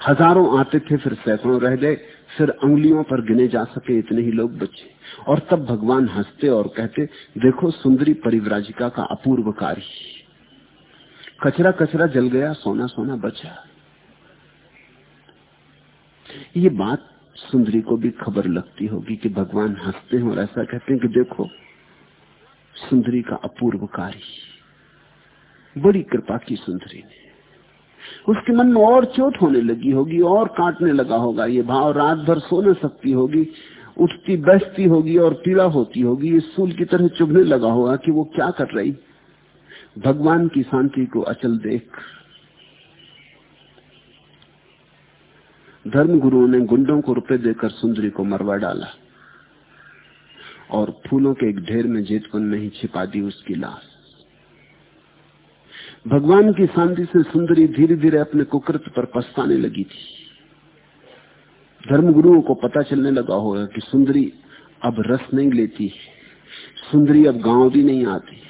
हज़ारों आते थे, फिर सैकड़ों रह गए, फिर उंगलियों पर गिने जा सके इतने ही लोग बचे। और तब भगवान हँसते और कहते, देखो, सुंदरी परिव्राजिका का अपूर्व कार्य कचरा कचरा जल गया, सोना सोना बचा। ये बात सुंदरी को भी खबर लगती होगी कि भगवान हँसते हैं और ऐसा कहते हैं कि देखो, सुंदरी का अपूर्व कार्य बड़ी कृपा की सुंदरी ने। उसके मन में और चोट होने लगी होगी, और काटने लगा होगा ये भाव रात भर सो न सकती होगी, उठती, बैठती होगी और पीड़ा होती होगी इस सूल की तरह चुभने लगा होगा कि वो क्या कर रही। भगवान की शांति को अचल देख। धर्म गुरुओं ने गुंडों को रुपए देकर सुंदरी को मरवा डाला, और फूलों के एक ढेर में जेतवन में ही छिपा दी उसकी लाश। भगवान की शांति से सुंदरी धीरे धीरे अपने कुकृत पर पछताने लगी थी। धर्मगुरुओं को पता चलने लगा होगा कि सुंदरी अब रस नहीं लेती सुंदरी अब गाँव भी नहीं आती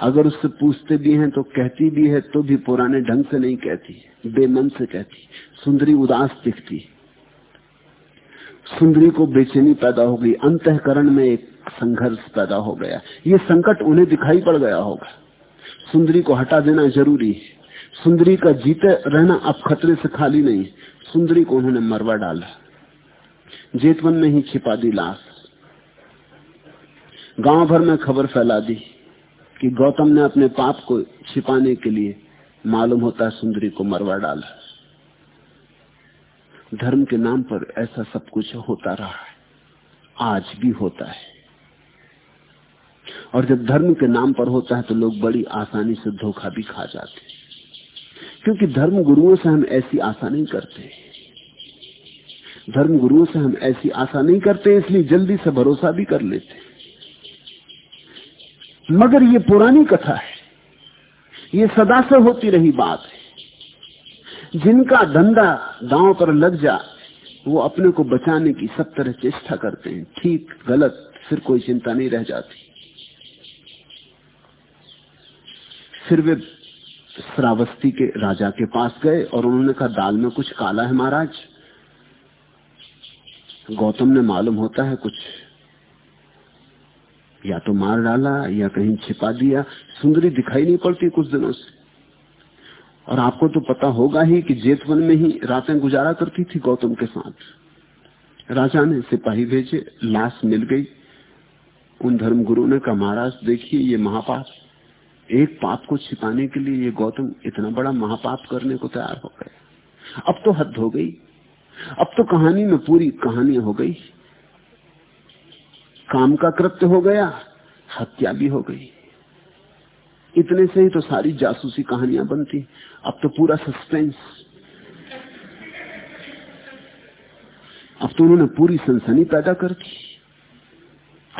अगर उससे पूछते भी हैं तो कहती भी है तो भी पुराने ढंग से नहीं कहती बेमन से कहती सुंदरी उदास दिखती सुंदरी को बेचैनी पैदा हो गई। अंतकरण में एक संघर्ष पैदा हो गया। ये संकट उन्हें दिखाई पड़ गया होगा। सुंदरी को हटा देना ज़रूरी है। सुंदरी का जीते रहना अब खतरे से खाली नहीं। सुंदरी को उन्होंने मरवा डाला। जेतवन में ही छिपा दी लाश। गाँव भर में खबर फैला दी कि गौतम ने अपने पाप को छिपाने के लिए मालूम होता है सुंदरी को मरवा डाला। धर्म के नाम पर ऐसा सब कुछ होता रहा है। आज भी होता है। और जब धर्म के नाम पर होता है तो लोग बड़ी आसानी से धोखा भी खा जाते हैं। क्योंकि धर्म गुरुओं से हम ऐसी आशा नहीं करते धर्म गुरुओं से हम ऐसी आशा नहीं करते इसलिए जल्दी से भरोसा भी कर लेते मगर ये पुरानी कथा है। ये सदा से होती रही बात है। जिनका धंधा दांव पर लग जा वो अपने को बचाने की सब तरह चेष्टा करते हैं। ठीक, गलत, फिर कोई चिंता नहीं रह जाती। फिर वे श्रावस्ती के राजा के पास गए और उन्होंने कहा, दाल में कुछ काला है महाराज? गौतम ने मालूम होता है कुछ या तो मार डाला या कहीं छिपा दिया। सुंदरी दिखाई नहीं पड़ती कुछ दिनों से। और आपको तो पता होगा ही कि जेतवन में ही रातें गुजारा करती थी गौतम के साथ। राजा ने सिपाही भेजे, लाश मिल गई। उन धर्मगुरु ने कहा, महाराज, देखिए ये महापाप। एक पाप को छिपाने के लिए ये गौतम इतना बड़ा महापाप करने को तैयार हो गए। अब तो हद हो गई। अब तो कहानी में पूरी कहानी हो गई। काम का कृत्य हो गया, हत्या भी हो गई। इतने से ही तो सारी जासूसी कहानियाँ बनती। अब तो पूरा सस्पेंस अब तो उन्होंने पूरी सनसनी पैदा कर दी।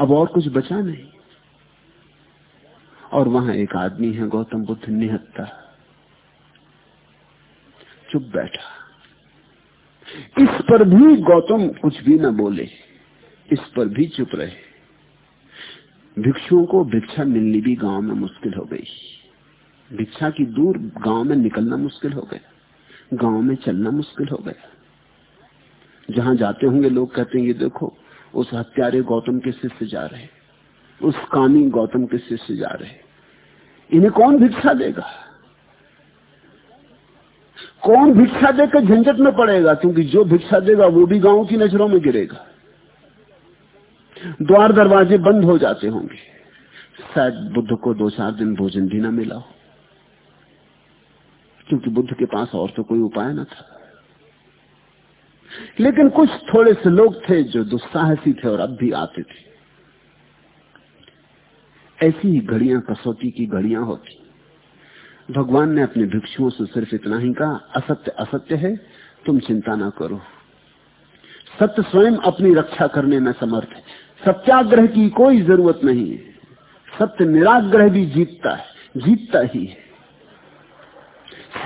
अब और कुछ बचा नहीं। और वहाँ एक आदमी है, गौतम बुद्ध निहत्ता। चुप बैठा। इस पर भी गौतम कुछ भी न बोले, इस पर भी चुप रहे। भिक्षुओं को भिक्षा मिलनी भी गाँव में मुश्किल हो गई। भिक्षा की दूर गाँव में निकलना मुश्किल हो गया। गाँव में चलना मुश्किल हो गया। जहाँ जाते होंगे, लोग कहते हैं, ये देखो, उस हत्यारे गौतम के शिष्य जा रहे उस कामी गौतम के शिष्य जा रहे इन्हें कौन भिक्षा देगा? कौन भिक्षा देकर झंझट में पड़ेगा? क्योंकि जो भिक्षा देगा, वो भी गाँव की नज़रों में गिरेगा। द्वार दरवाजे बंद हो जाते होंगे। शायद बुद्ध को दो चार दिन भोजन भी ना मिला हो। क्योंकि बुद्ध के पास और तो कोई उपाय ना था। लेकिन कुछ थोड़े से लोग थे जो दुस्साहसी थे और अब भी आते थे। ऐसी ही घड़ियाँ, कसौटी की घड़ियाँ होती। भगवान ने अपने भिक्षुओं से सिर्फ़ इतना ही कहा, असत्य असत्य है, तुम चिंता ना करो। सत्य स्वयं अपनी रक्षा करने में समर्थ है। सत्याग्रह की कोई ज़रूरत नहीं है। सत्य निराग्रह भी जीतता है, जीतता ही है।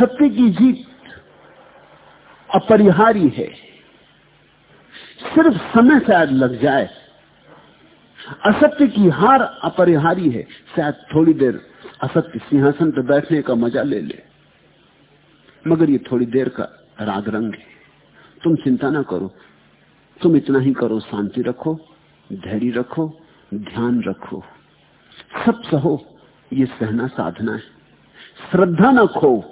सत्य की जीत अपरिहारी है। सिर्फ़ समय शायद लग जाए असत्य की हार अपरिहारी है। शायद थोड़ी देर असत्य सिंहासन पर बैठने का मज़ा ले ले। मगर ये थोड़ी देर का राग रंग है। तुम चिंता ना करो। तुम इतना ही करो, शांति रखो, धैर्य रखो, ध्यान रखो। सब सहो, ये सहना साधना है। श्रद्धा ना खो।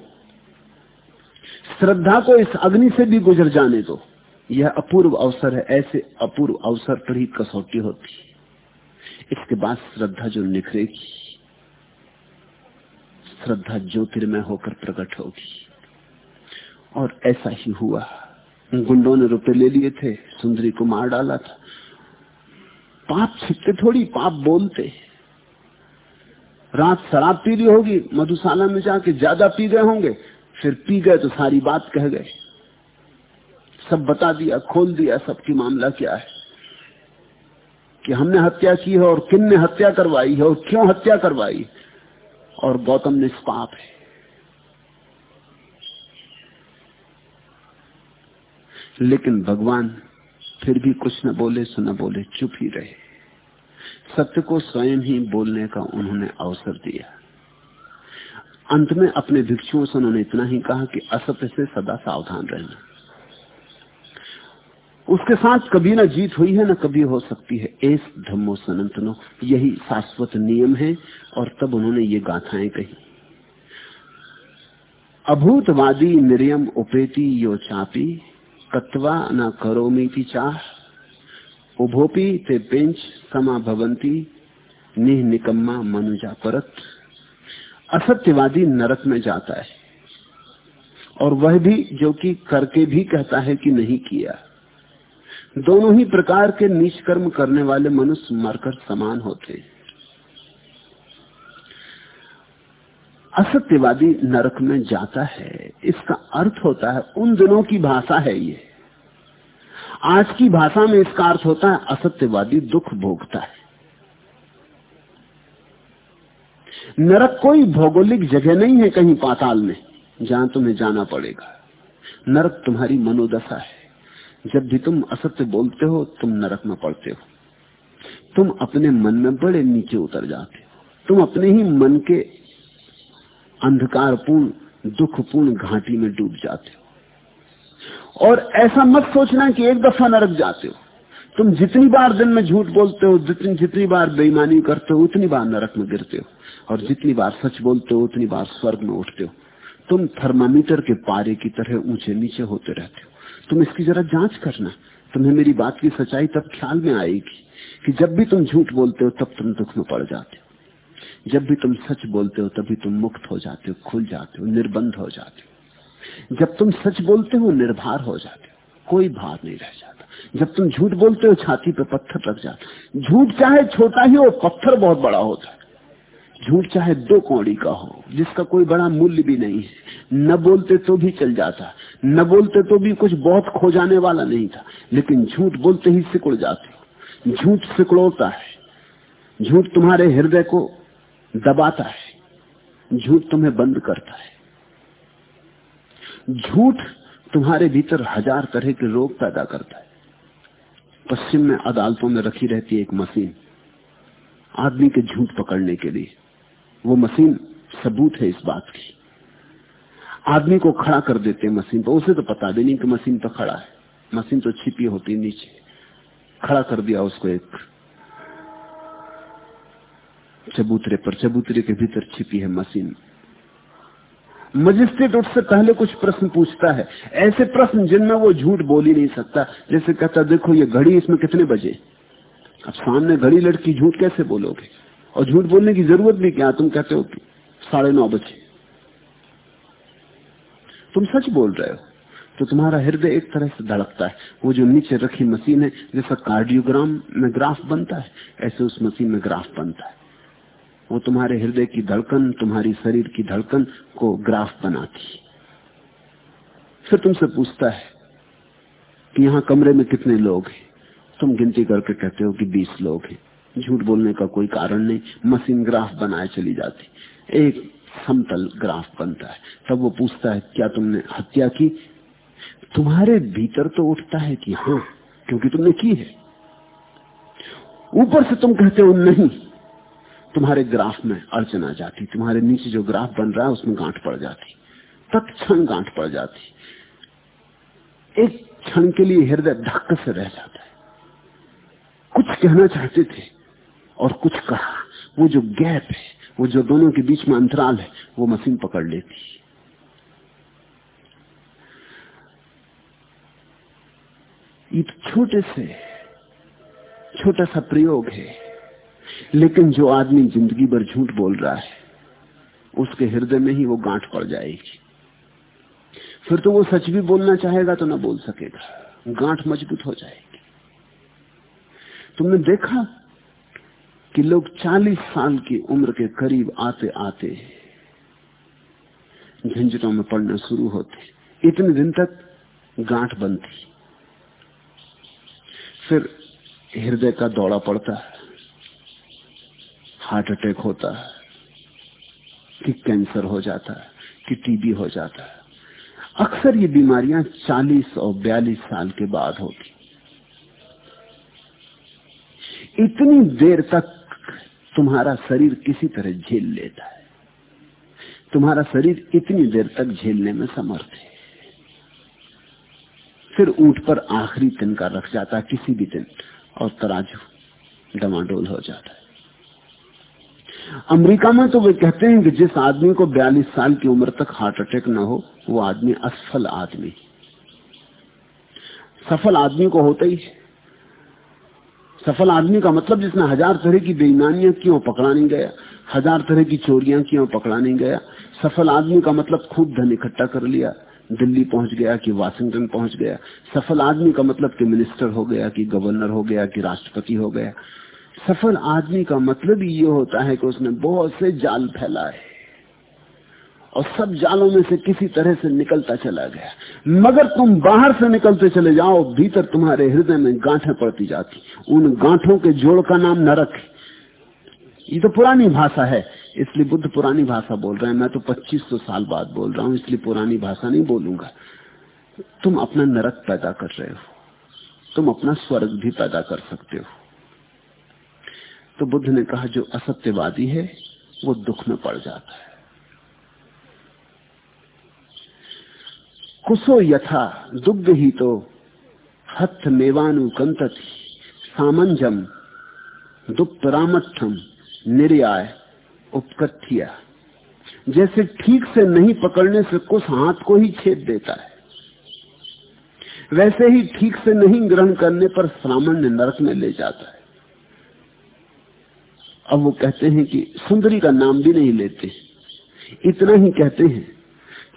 श्रद्धा को इस अग्नि से भी गुजर जाने दो। यह अपूर्व अवसर है। ऐसे अपूर्व अवसर पर ही कसौटी होती इसके बाद श्रद्धा जो निखरेगी, श्रद्धा ज्योतिर्मय होकर प्रकट होगी। और ऐसा ही हुआ। गुंडों ने रुपए ले लिए थे, सुंदरी को मार डाला था। पाप छिपते थोड़ी, पाप बोलते। रात शराब पी ली होगी, मधुशाला में जाके ज़्यादा पी गए होंगे, फिर पी गए तो सारी बात कह गए। सब बता दिया, खोल दिया, सबकी मामला क्या है? कि हमने हत्या की है और किन ने हत्या करवाई है और क्यों हत्या करवाई? और गौतम निष्पाप है। लेकिन भगवान फिर भी कुछ न बोले, सो न बोले, चुप ही रहे। सत्य को स्वयं ही बोलने का उन्होंने अवसर दिया। अंत में अपने भिक्षुओं से उन्होंने इतना ही कहा कि असत्य से सदा सावधान रहना। उसके साथ कभी ना जीत हुई है, ना कभी हो सकती है। एस धम्मो सनंतनो यही शाश्वत नियम है, और तब उन्होंने ये गाथाएँ कही। अभूतवादी निर्यम उपेति यो चापी, कत्वा न करोमीति चाह। उभोपी ते पेंच समा भवंती निह निकम्मा मनुजा परत। असत्यवादी नरक में जाता है, और वह भी जो कि करके भी कहता है कि नहीं किया। दोनों ही प्रकार के नीच कर्म करने वाले मनुष्य मरकर समान होते असत्यवादी नरक में जाता है, इसका अर्थ होता है, उन दिनों की भाषा है ये। आज की भाषा में इसका अर्थ होता है, असत्यवादी दुख भोगता है। नरक कोई भौगोलिक जगह नहीं है कहीं पाताल में, जहाँ तुम्हें जाना पड़ेगा। नरक तुम्हारी मनोदशा है। जब भी तुम असत्य बोलते हो, तुम नरक में पड़ते हो। तुम अपने मन में बड़े नीचे उतर जाते हो। तुम अपने ही मन के अंधकारपूर्ण, दुखपूर्ण घाटी में डूब जाते हो। और ऐसा मत सोचना कि एक दफ़ा नरक जाते हो। तुम जितनी बार दिन में झूठ बोलते हो, जितनी जितनी बार बेईमानी करते हो, उतनी बार नरक में गिरते हो। और जितनी बार सच बोलते हो, उतनी बार स्वर्ग में उठते हो। तुम थर्मामीटर के पारे की तरह ऊँचे नीचे होते रहते हो। तुम इसकी जरा जाँच करना। तुम्हें मेरी बात की सच्चाई तब ख्याल में आएगी कि जब भी तुम झूठ बोलते हो, तब तुम दुख में पड़ जाते हो। जब भी तुम सच बोलते हो, तभी तुम मुक्त हो जाते हो, खुल जाते हो, निर्बंध हो जाते हो। जब तुम सच बोलते हो, निर्भर हो जाते हो, कोई भार नहीं रह जाता। जब तुम झूठ बोलते हो, छाती पे पत्थर रख जाते झूठ चाहे छोटा ही हो, पत्थर बहुत बड़ा होता है। झूठ चाहे दो कौड़ी का हो, जिसका कोई बड़ा मूल्य भी नहीं है। न बोलते तो भी चल जाता, न बोलते तो भी कुछ बहुत खो जाने वाला नहीं था, लेकिन झूठ बोलते ही सिकुड़ जाते। झूठ सिकुड़ोता है। झूठ तुम्हारे हृदय को दबाता है। झूठ तुम्हें बंद करता है। झूठ तुम्हारे भीतर हज़ार तरह के रोग पैदा करता है। पश्चिम में अदालतों में रखी रहती है एक मशीन, आदमी के झूठ पकड़ने के लिए। वो मशीन सबूत है इस बात की। आदमी को खड़ा कर देते मशीन पर। उसे तो पता भी नहीं कि मशीन तो खड़ा है। मशीन तो छिपी होती नीचे। खड़ा कर दिया उसको एक चबूतरे पर। चबूतरे के भीतर छिपी है मशीन। मजिस्ट्रेट उससे पहले कुछ प्रश्न पूछता है। ऐसे प्रश्न जिनमें वो झूठ बोल ही नहीं सकता। जैसे कहता, देखो, ये घड़ी इसमें कितने बजे? अब सामने घड़ी लड़की झूठ कैसे बोलोगे? और झूठ बोलने की ज़रूरत भी क्या? तुम कहते हो कि साढ़े नौ बजे। तुम सच बोल रहे हो तो तुम्हारा हृदय एक तरह से धड़कता है। वो जो नीचे रखी मशीन है, जैसा कार्डियोग्राम में ग्राफ बनता है, ऐसे उस मशीन में ग्राफ बनता है। वो तुम्हारे हृदय की धड़कन, तुम्हारी शरीर की धड़कन को ग्राफ बनाती फिर तुमसे पूछता है कि यहाँ कमरे में कितने लोग हैं? तुम गिनती करके कहते हो कि बीस लोग हैं। झूठ बोलने का कोई कारण नहीं। मशीन ग्राफ बनाए चली जाती। एक समतल ग्राफ बनता है। तब वो पूछता है, क्या तुमने हत्या की? तुम्हारे भीतर तो उठता है कि हाँ क्योंकि तुमने की है। ऊपर से तुम कहते हो, नहीं। तुम्हारे ग्राफ में अड़चन आ जाती। तुम्हारे नीचे जो ग्राफ बन रहा है, उसमें गांठ पड़ जाती। तत्क्षण गांठ पड़ जाती। एक क्षण के लिए हृदय धक्क से रह जाता है। कुछ कहना चाहते थे और कुछ कहा। वो जो गैप है, वो जो दोनों के बीच में अंतराल है, वो मशीन पकड़ लेती। ये तो छोटे से, छोटा सा प्रयोग है। लेकिन जो आदमी ज़िंदगी भर झूठ बोल रहा है, उसके हृदय में ही वो गांठ पड़ जाएगी। फिर तो वो सच भी बोलना चाहेगा तो ना बोल सकेगा। गांठ मज़बूत हो जाएगी। तुमने देखा कि लोग 40 साल की उम्र के करीब आते आते झंझटों में पड़ना शुरू होते। इतने दिन तक गांठ बनती। फिर हृदय का दौड़ा पड़ता। है हार्ट अटैक होता। है कि कैंसर हो जाता है कि टीबी हो जाता। है अक्सर ये बीमारियाँ 40 और 42 साल के बाद होती। इतनी देर तक तुम्हारा शरीर किसी तरह झेल लेता है। तुम्हारा शरीर इतनी देर तक झेलने में समर्थ है। फिर ऊँट पर आखिरी तिनका रख जाता है किसी भी दिन, और तराजू, डमाडोल हो जाता है। अमेरिका में तो वे कहते हैं कि जिस आदमी को 42 साल की उम्र तक हार्ट अटैक ना हो, वो आदमी असफल आदमी सफल आदमी को होता ही। सफल आदमी का मतलब जिसने हज़ार तरह की बेईमानियाँ की पकड़ा नहीं गया, हज़ार तरह की चोरियाँ की पकड़ा नहीं गया, सफल आदमी का मतलब खूब धन इकट्ठा कर लिया, दिल्ली पहुँच गया कि वाशिंगटन पहुँच गया, सफल आदमी का मतलब कि मिनिस्टर हो गया, कि गवर्नर हो गया, कि राष्ट्रपति हो गया। सफल आदमी का मतलब ये होता है कि उसने बहुत से जाल फैलाए। और सब जालों में से किसी तरह से निकलता चला गया। मगर तुम बाहर से निकलते चले जाओ, भीतर तुम्हारे हृदय में गांठें पड़ती जाती। उन गांठों के जोड़ का नाम नरक ये तो पुरानी भाषा है, इसलिए बुद्ध पुरानी भाषा बोल रहे हैं। मैं तो 2500 साल बाद बोल रहा हूँ, इसलिए पुरानी भाषा नहीं बोलूँगा। तुम अपना नरक पैदा कर रहे हो। तुम अपना स्वर्ग भी पैदा कर सकते हो। तो बुद्ध ने कहा, जो असत्यवादी है, वो दुख में पड़ जाता है। कुसो यथा दुग्ध ही तो हथ मेवानु कंतति सामंजम दुप्तरामठम निर्याय उपकथिया जैसे ठीक से नहीं पकड़ने से कुछ हाथ को ही छेद देता है। वैसे ही ठीक से नहीं ग्रहण करने पर सामान्य नरक में ले जाता है। अब वो कहते हैं कि सुंदरी का नाम भी नहीं लेते। इतना ही कहते हैं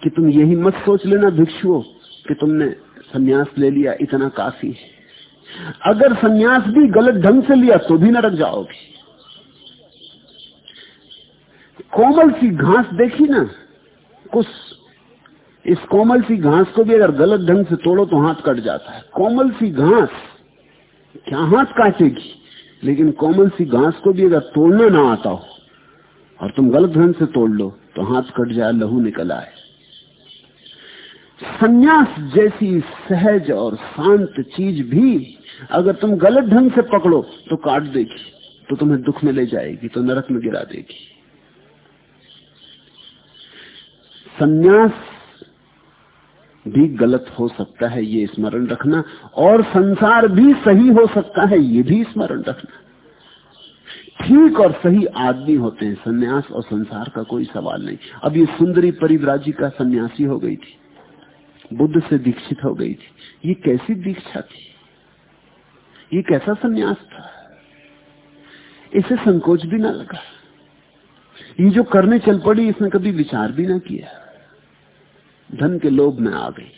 कि तुम यही मत सोच लेना भिक्षुओं कि तुमने सन्यास ले लिया, इतना काफ़ी है। अगर सन्यास भी गलत ढंग से लिया तो भी नरक जाओगे। कोमल सी घास देखी ना कुछ इस कोमल सी घास को भी अगर गलत ढंग से तोड़ो तो हाथ कट जाता है। कोमल सी घास, क्या हाथ काटेगी? लेकिन कोमल सी घास को भी अगर तोड़ना ना आता हो, और तुम गलत ढंग से तोड़ लो तो हाथ कट जाए, लहू निकल आए। संन्यास जैसी सहज और शांत चीज़ भी अगर तुम गलत ढंग से पकड़ो तो काट देगी तो तुम्हें दुख में ले जाएगी तो नरक में गिरा देगी। संन्यास भी गलत हो सकता है, ये स्मरण रखना, और संसार भी सही हो सकता है, ये भी स्मरण रखना। ठीक और सही आदमी होते हैं, सन्यास और संसार का कोई सवाल नहीं। अब ये सुंदरी परिव्राजी का सन्यासी हो गई थी। बुद्ध से दीक्षित हो गई थी। ये कैसी दीक्षा थी? ये कैसा संन्यास था? इसे संकोच भी ना लगा। ये जो करने चल पड़ी, इसने कभी विचार भी ना किया। धन के लोभ में आ गई।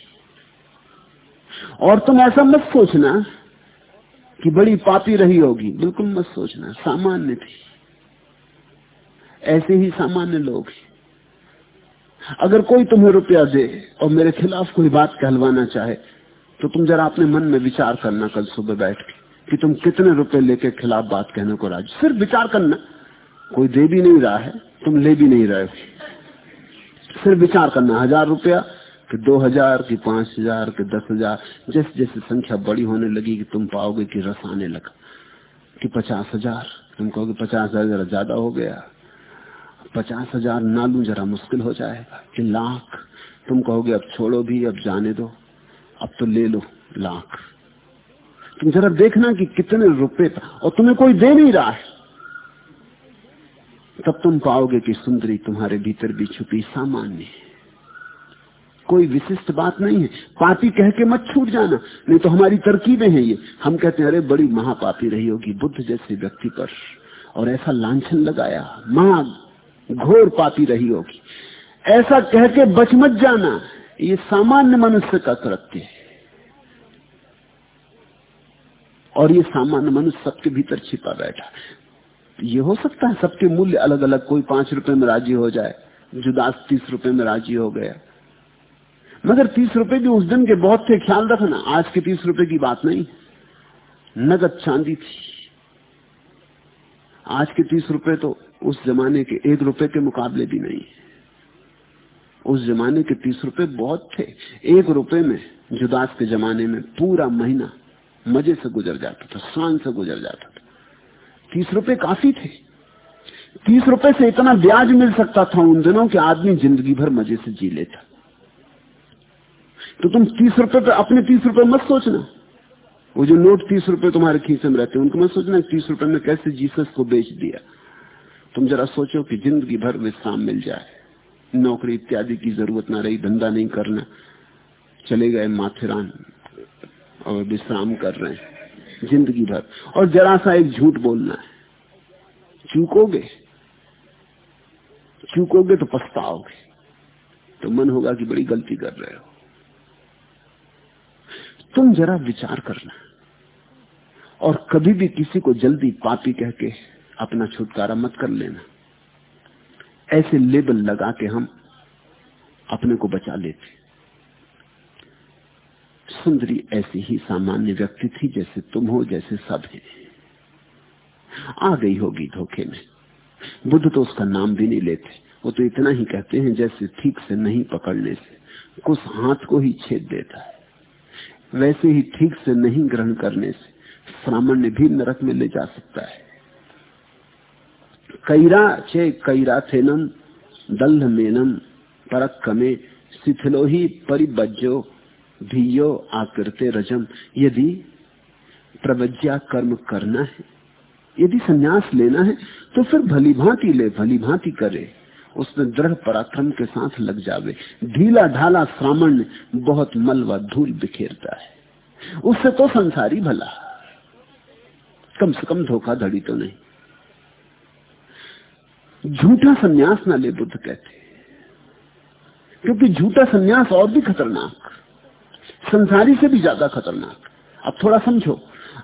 और तुम ऐसा मत सोचना कि बड़ी पापी रही होगी। बिल्कुल मत सोचना, सामान्य थी। ऐसे ही सामान्य लोग अगर कोई तुम्हें रुपया दे और मेरे खिलाफ कोई बात कहलवाना चाहे तो तुम जरा अपने मन में विचार करना कल सुबह बैठ के कि तुम कितने रुपए लेके खिलाफ बात कहने को राज़ी। सिर्फ़ विचार करना। कोई दे भी नहीं रहा है, तुम ले भी नहीं रहे हो। सिर्फ़ विचार करना। हज़ार रुपया कि दो हज़ार, की पाँच हज़ार, कि दस हज़ार, जैसे जैसे संख्या बड़ी होने लगी कि तुम पाओगे कि रस आने लगा। कि पचास हज़ार, तुम कहोगे पचास हज़ार जरा ज़्यादा हो गया। पचास हज़ार ना लू, जरा मुश्किल हो जाएगा कि लाख, तुम कहोगे, अब छोड़ो भी, अब जाने दो। अब तो ले लो लाख। तुम जरा देखना कि कितने रुपए और तुम्हें कोई दे नहीं रहा है। तब तुम पाओगे कि सुंदरी तुम्हारे भीतर भी छुपी सामान्य है। कोई विशिष्ट बात नहीं है। पापी कह के मत छूट जाना। नहीं तो हमारी तरकीबें हैं ये। हम कहते हैं, अरे, बड़ी महापापी रही होगी बुद्ध जैसे व्यक्ति पर। और ऐसा लांछन लगाया। महा घोर पापी रही होगी। ऐसा कह के बच मत जाना। ये सामान्य मनुष्य का कृत्य है। और ये सामान्य मनुष्य सबके भीतर छिपा बैठा ये हो सकता है सबके मूल्य अलग अलग कोई पाँच रुपए में राज़ी हो जाए, जुदास तीस रुपए में राज़ी हो गया। मगर तीस रुपए भी उस दिन के बहुत थे, ख्याल रखना, आज के तीस रुपए की बात नहीं। नगद चांदी थी। आज के तीस रुपए तो उस जमाने के एक रुपए के मुकाबले भी नहीं। उस जमाने के तीस रुपए बहुत थे। एक रुपए में जुदास के जमाने में पूरा महीना मज़े से गुजर जाता था शान से गुजर जाता था। तीस रुपए काफ़ी थे। तीस रुपए से इतना ब्याज मिल सकता था उन दिनों के आदमी ज़िंदगी भर मज़े से जी लेता। तो तुम तीस रुपए पे, अपने तीस रुपए मत सोचना। वो जो नोट तीस रुपए तुम्हारे खीसे में रहते हैं, उनको मैं सोचना तीस रुपए में कैसे जीसस को बेच दिया। तुम जरा सोचो कि ज़िंदगी भर विश्राम मिल जाए। नौकरी इत्यादि की ज़रूरत ना रही, धंधा नहीं करना। चले गए माथेरान और विश्राम कर रहे हैं, ज़िंदगी भर। और जरा सा एक झूठ बोलना है। चूकोगे? चूकोगे तो पछताओगे। तो मन होगा कि बड़ी गलती कर रहे हो। तुम जरा विचार करना। और कभी भी किसी को जल्दी पापी कह के अपना छुटकारा मत कर लेना। ऐसे लेबल लगा के हम अपने को बचा लेते। सुंदरी ऐसी ही सामान्य व्यक्ति थी जैसे तुम हो, जैसे सब है। आ गई होगी धोखे में। बुद्ध तो उसका नाम भी नहीं लेते। वो तो इतना ही कहते हैं जैसे ठीक से नहीं पकड़ने से। कुछ हाथ को ही छेद देता है। वैसे ही ठीक से नहीं ग्रहण करने से। सामान्य भी नरक में ले जा सकता है। कैरा चे कैरा थेनम, दल्ह मेनम परक कमे शिथिलो ही परिबज्जो धियो आकृते रजम। यदि प्रवज्ञा कर्म करना है, यदि संन्यास लेना है तो फिर भली भांति ले भली भांति करे। उसमें दृढ़ पराक्रम के साथ लग जावे। ढीला ढाला श्रावण बहुत मल व धूल बिखेरता है। उससे तो संसारी भला। कम से कम धोखाधड़ी तो नहीं। झूठा सन्यास ना ले बुद्ध कहते। क्योंकि झूठा सन्यास और भी खतरनाक। संसारी से भी ज़्यादा खतरनाक। अब थोड़ा समझो,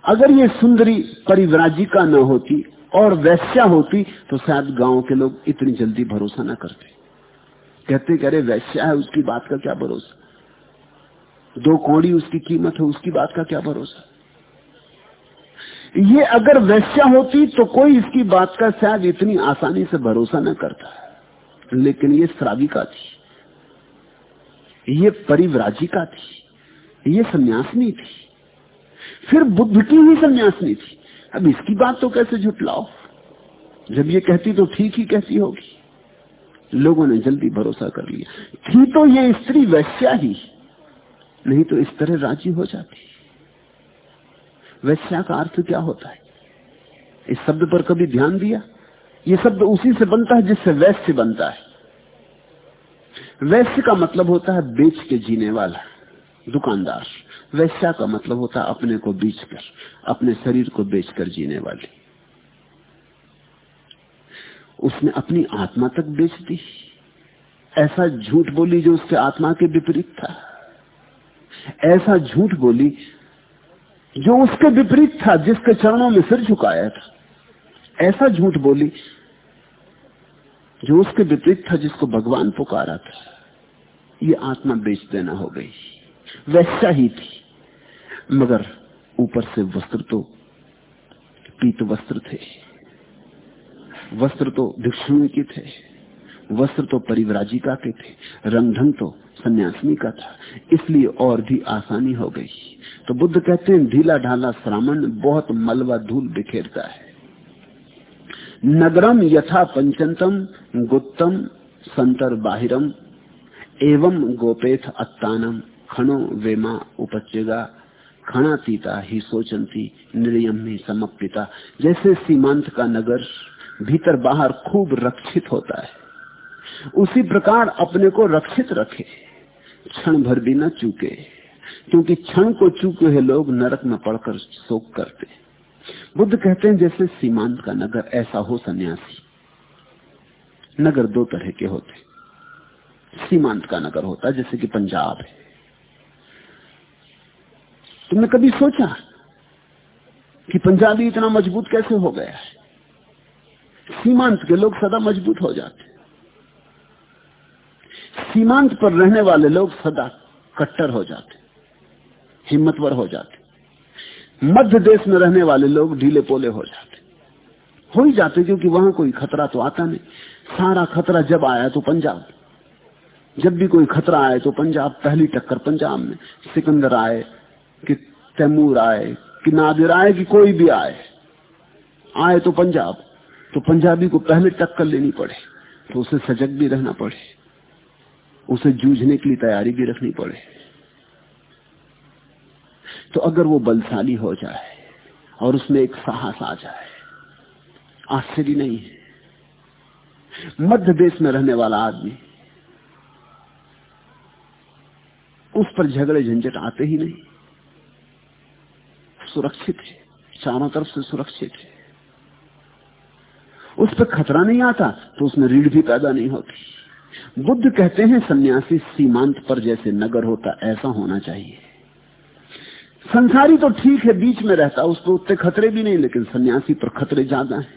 अगर ये सुंदरी परिव्राजिका न होती और वैश्या होती तो शायद गाँव के लोग इतनी जल्दी भरोसा ना करते। कहते कह रहे वैश्या है, उसकी बात का क्या भरोसा? दो कौड़ी, उसकी कीमत है, उसकी बात का क्या भरोसा? ये अगर वैश्या होती तो कोई इसकी बात का शायद इतनी आसानी से भरोसा न करता। लेकिन ये श्राविका थी। ये परिव्राजिका थी। ये सन्यासनी थी। फिर बुद्ध की ही सन्यासनी थी। अब इसकी बात तो कैसे झुटलाओ? जब ये कहती तो ठीक ही कहती होगी। लोगों ने जल्दी भरोसा कर लिया। थी तो ये स्त्री वैश्या ही, नहीं तो इस तरह राज़ी हो जाती। वैश्या का अर्थ क्या होता है? इस शब्द पर कभी ध्यान दिया? ये शब्द उसी से बनता है जिससे वैश्य बनता है। वैश्य का मतलब होता है बेच के जीने वाला, दुकानदार। वैश्या का मतलब होता है अपने को बेचकर, अपने शरीर को बेचकर जीने वाली। उसने अपनी आत्मा तक बेच दी। ऐसा झूठ बोली जो उसके आत्मा के विपरीत था। ऐसा झूठ बोली जो उसके विपरीत था, जिसके चरणों में सिर झुकाया था। ऐसा झूठ बोली जो उसके विपरीत था, जिसको भगवान पुकारा था। ये आत्मा बेच देना हो गई। वैसा ही थी। मगर ऊपर से वस्त्र तो पीत वस्त्र थे। वस्त्र तो भिक्षुणी के थे। वस्त्र तो परिवराजिका के थे। रंग ढंग तो सन्यासिनी का था। इसलिए और भी आसानी हो गई। तो बुद्ध कहते हैं, ढीला ढाला श्रामण बहुत मलवा धूल बिखेरता है। नगरम यथा पंचंतम गुत्तम संतर बाहिरम, एवं गोपेथ अत्तानम, खणो वेमा उपचेगा खणातीता ही सोचंती निर्यम ही समपिता जैसे सीमांत का नगर भीतर बाहर खूब रक्षित होता है, उसी प्रकार अपने को रक्षित रखे। क्षण भर भी न चूके। क्योंकि क्षण को चूके हुए लोग नरक में पड़कर शोक करते। बुद्ध कहते हैं, जैसे सीमांत का नगर, ऐसा हो सन्यासी। नगर दो तरह के होते। सीमांत का नगर होता, जैसे कि पंजाब है। तुमने कभी सोचा कि पंजाबी इतना मज़बूत कैसे हो गया है? सीमांत के लोग सदा मज़बूत हो जाते। सीमांत पर रहने वाले लोग सदा कट्टर हो जाते, हिम्मतवर हो जाते। मध्य देश में रहने वाले लोग ढीले पोले हो जाते। हो ही जाते क्योंकि वहाँ कोई खतरा तो आता नहीं। सारा खतरा जब आया तो पंजाब। जब भी कोई खतरा आए तो पंजाब, पहली टक्कर पंजाब में। सिकंदर आए कि तैमूर आए, कि नादिर आए कि कोई भी आए। आए तो पंजाब। तो पंजाबी को पहले टक्कर लेनी पड़े तो उसे सजग भी रहना पड़े। उसे जूझने के लिए तैयारी भी रखनी पड़े। तो अगर वो बलशाली हो जाए और उसमें एक साहस आ जाए, आश्चर्य नहीं है। मध्य देश में रहने वाला आदमी, उस पर झगड़े झंझट आते ही नहीं। सुरक्षित है, चारों तरफ़ से सुरक्षित है। उस पर खतरा नहीं आता तो उसमें रीढ़ भी पैदा नहीं होती। बुद्ध कहते हैं सन्यासी सीमांत पर जैसे नगर होता, ऐसा होना चाहिए। संसारी तो ठीक है, बीच में रहता, उसको उतने खतरे भी नहीं, लेकिन सन्यासी पर खतरे ज़्यादा है।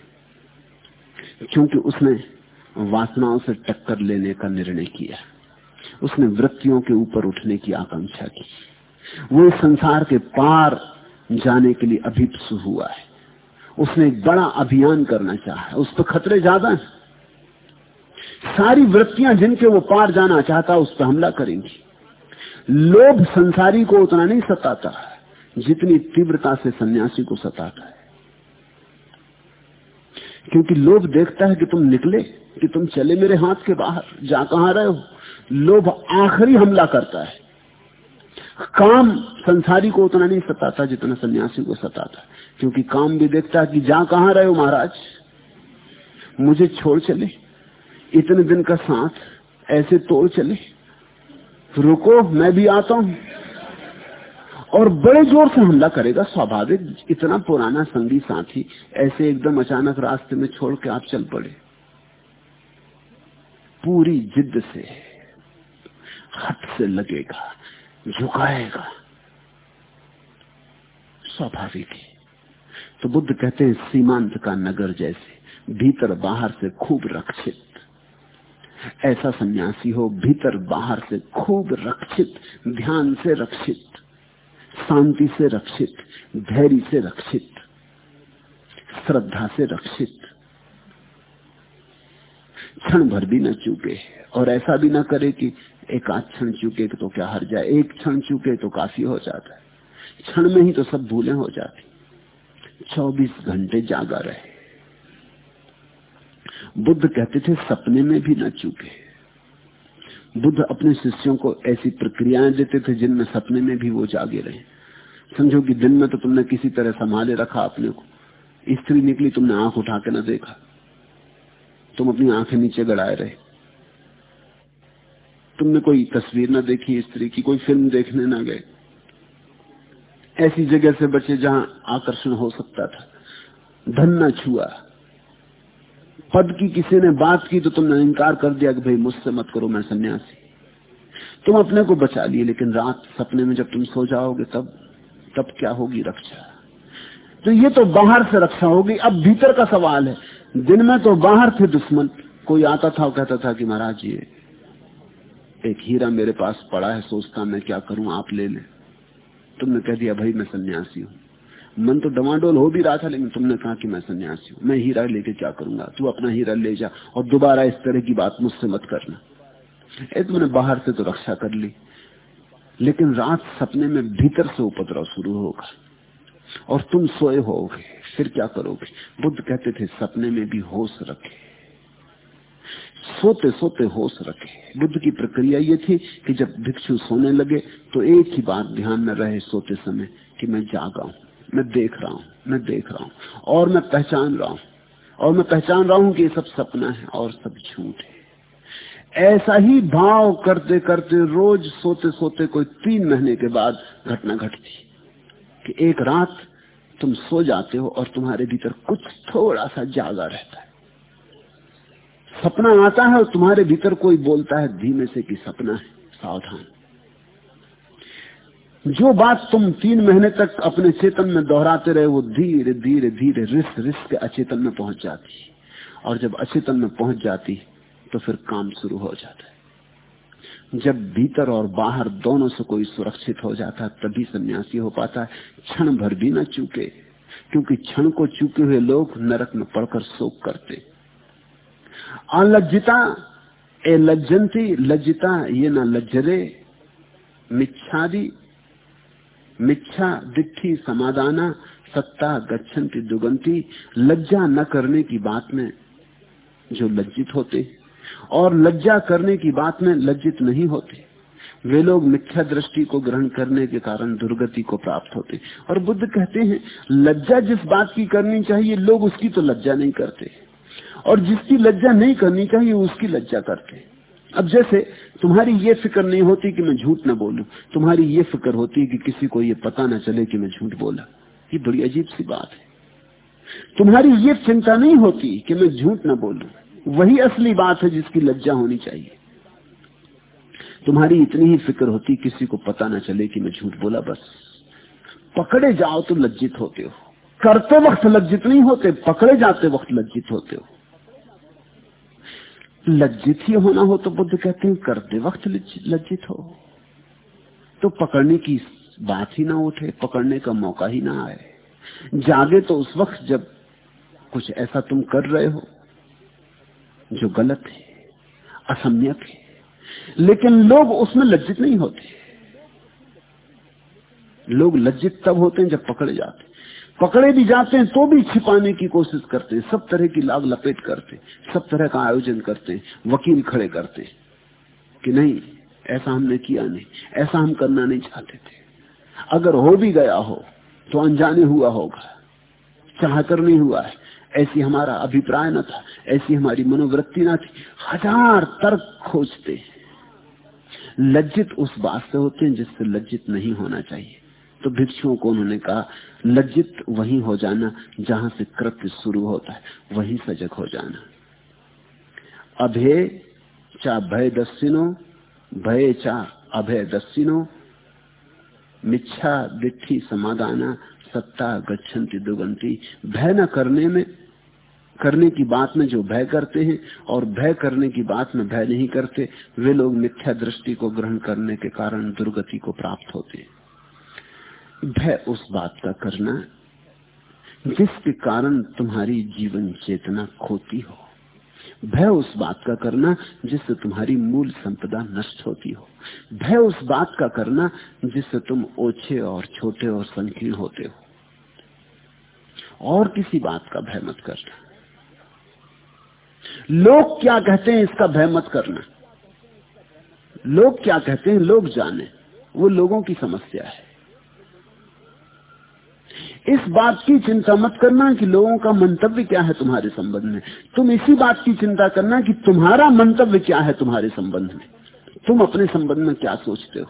क्योंकि उसने वासनाओं से टक्कर लेने का निर्णय किया। उसने वृत्तियों के ऊपर उठने की आकांक्षा की। वो संसार के पार जाने के लिए अभिप्सु हुआ है। उसने एक बड़ा अभियान करना चाहा है। उस पर खतरे ज़्यादा हैं। सारी वृत्तियाँ जिनके वो पार जाना चाहता, उस पर हमला करेंगी। लोभ संसारी को उतना नहीं सताता, जितनी तीव्रता से सन्यासी को सताता है। क्योंकि लोभ देखता है कि तुम निकले, कि तुम चले मेरे हाथ के बाहर जा कहा रहे हो। लोभ आखिरी हमला करता है। काम संसारी को उतना नहीं सताता, जितना सन्यासी को सताता क्योंकि काम भी देखता है कि जा कहाँ रहे हो महाराज, मुझे छोड़ चले। इतने दिन का साथ, ऐसे तोड़ चले। रुको, मैं भी आता हूँ। और बड़े ज़ोर से हमला करेगा, स्वाभाविक। इतना पुराना संगी साथी, ऐसे एकदम अचानक रास्ते में छोड़ के आप चल पड़े। पूरी जिद से हट से लगेगा, झुकाएगा। स्वाभाविक है। तो बुद्ध कहते हैं, सीमांत का नगर जैसे, भीतर बाहर से खूब रक्षित। ऐसा सन्यासी हो, भीतर बाहर से खूब रक्षित, ध्यान से रक्षित, शांति से रक्षित, धैर्य से रक्षित, श्रद्धा से रक्षित। क्षण भर भी न चूके और ऐसा भी ना करे कि एक आध क्षण चूके तो क्या हर जाए, एक क्षण चूके तो काफ़ी हो जाता है। क्षण में ही तो सब भूलें हो जाती। चौबीस घंटे जागा रहे। बुद्ध कहते थे, सपने में भी न चूके। बुद्ध अपने शिष्यों को ऐसी प्रक्रियाएँ देते थे, जिनमें सपने में भी वो जागे रहे। समझो कि दिन में तो तुमने किसी तरह संभाले रखा अपने को। स्त्री निकली, तुमने आँख उठा के न देखा। तुम अपनी आँखें नीचे गड़ाए रहे। तुमने कोई तस्वीर ना देखी स्त्री की, कोई फ़िल्म देखने ना गए। ऐसी जगह से बचे जहाँ आकर्षण हो सकता था। धन न छुआ। पद की किसी ने बात की तो तुमने इनकार कर दिया कि भाई मुझसे मत करो, मैं सन्यासी। तुम अपने को बचा लिए, लेकिन रात सपने में जब तुम सो जाओगे, तब तब क्या होगी रक्षा? तो ये तो बाहर से रक्षा होगी। अब भीतर का सवाल है, दिन में तो बाहर थे दुश्मन। कोई आता था और कहता था कि महाराज ये एक हीरा मेरे पास पड़ा है, सोचता मैं क्या करूँ, आप ले लें। तुमने कह दिया, भाई मैं सन्यासी हूँ। मन तो डमाडोल हो भी रहा था, लेकिन तुमने कहा कि मैं सन्यासी हूँ। मैं हीरा लेके क्या करूँगा? तू अपना हीरा ले जा और दोबारा इस तरह की बात मुझसे मत करना। तुमने बाहर से तो रक्षा कर ली, लेकिन रात सपने में भीतर से उपद्रव शुरू होगा और तुम सोए होगे, फिर क्या करोगे? बुद्ध कहते थे, सपने में भी होश रखे। सोते सोते होश रखे। बुद्ध की प्रक्रिया ये थी कि जब भिक्षु सोने लगे तो एक ही बात ध्यान में रहे सोते समय कि मैं जागा हूँ। मैं देख रहा हूँ, मैं देख रहा हूँ। और मैं पहचान रहा हूँ। और मैं पहचान रहा हूँ कि ये सब सपना है और सब झूठ है। ऐसा ही भाव करते करते, रोज सोते सोते कोई तीन महीने के बाद घटना घटती। कि एक रात तुम सो जाते हो और तुम्हारे भीतर कुछ थोड़ा सा जागा रहता है। सपना आता है और तुम्हारे भीतर कोई बोलता है, धीमे से कि सपना है, सावधान। जो बात तुम तीन महीने तक अपने चेतन में दोहराते रहे, वो धीरे धीरे धीरे रिस रिस के अचेतन में पहुँच जाती और जब अचेतन में पहुँच जाती तो फिर काम शुरू हो जाता है। जब भीतर और बाहर दोनों से कोई सुरक्षित हो जाता है, तभी सन्यासी हो पाता है। क्षण भर भी ना चूके, क्योंकि क्षण को चूके हुए लोग नरक में पड़कर शोक करते। अलज्जिता, ए लज्जंती, लज्जिता, ये ना लज्जरे, मिच्छादी मिच्छा, दिट्ठी समाधाना सत्ता, गच्छन्ति, दुगंती, लज्जा न करने की बात में जो लज्जित होते और लज्जा करने की बात में लज्जित नहीं होते। वे लोग मिथ्या दृष्टि को ग्रहण करने के कारण दुर्गति को प्राप्त होते और बुद्ध कहते हैं, लज्जा जिस बात की करनी चाहिए, लोग उसकी तो लज्जा नहीं करते। और जिसकी लज्जा नहीं करनी चाहिए, उसकी लज्जा करते अब जैसे, तुम्हारी ये फ़िक्र नहीं होती कि मैं झूठ ना बोलूँ। तुम्हारी ये फ़िक्र होती कि किसी को ये पता ना चले कि मैं झूठ बोला। ये बड़ी अजीब सी बात है। तुम्हारी ये चिंता नहीं होती कि मैं झूठ ना बोलूँ। वही असली बात है जिसकी लज्जा होनी चाहिए। तुम्हारी इतनी ही फ़िक्र होती किसी को पता ना चले कि मैं झूठ बोला बस। पकड़े जाओ तो लज्जित होते हो। करते वक्त लज्जित नहीं होते, पकड़े जाते वक्त लज्जित होते हो। लज्जित ही होना हो तो बुद्ध कहते हैं, करते वक्त लज्जित हो। तो पकड़ने की बात ही ना उठे, पकड़ने का मौका ही ना आए। जागे तो उस वक्त जब कुछ ऐसा तुम कर रहे हो, जो गलत है, असम्यक है। लेकिन लोग उसमें लज्जित नहीं होते। लोग लज्जित तब होते हैं जब पकड़े जाते पकड़े भी जाते हैं तो भी छिपाने की कोशिश करते हैं। सब तरह की लाग लपेट करते सब तरह का आयोजन करते वकील खड़े करते कि नहीं, ऐसा हमने किया नहीं, ऐसा हम करना नहीं चाहते थे। अगर हो भी गया हो तो अनजाने हुआ होगा। चाहकर नहीं हुआ है। ऐसी हमारा अभिप्राय न था, ऐसी हमारी मनोवृत्ति ना थी। हज़ार तर्क खोजते लज्जित उस बात से होते हैं जिससे लज्जित नहीं होना चाहिए। तो भिक्षुओं को उन्होंने कहा, लज्जित वही हो जाना जहाँ से कृत्य शुरू होता है, वही सजग हो जाना। अभय चा भय दस्सिनो भय चा अभय दस्सिनो मिच्छा दिठी समाधाना सत्ता गच्छन्ति दुगंती। भय न करने में, करने की बात में जो भय करते हैं, और भय करने की बात में भय नहीं करते, वे लोग मिथ्या दृष्टि को ग्रहण करने के कारण दुर्गति को प्राप्त होते हैं। भय उस बात का करना जिसके कारण तुम्हारी जीवन चेतना खोती हो। भय उस बात का करना जिससे तुम्हारी मूल संपदा नष्ट होती हो। भय उस बात का करना जिससे तुम ओछे और छोटे और संकीर्ण होते हो। और किसी बात का भय मत करना। लोग क्या कहते हैं इसका भय मत करना? लोग क्या कहते हैं? लोग जाने। वो लोगों की समस्या है। इस बात की चिंता मत करना कि लोगों का मंतव्य क्या है तुम्हारे संबंध में। तुम इसी बात की चिंता करना कि तुम्हारा मंतव्य क्या है तुम्हारे संबंध में। तुम अपने संबंध में क्या सोचते हो?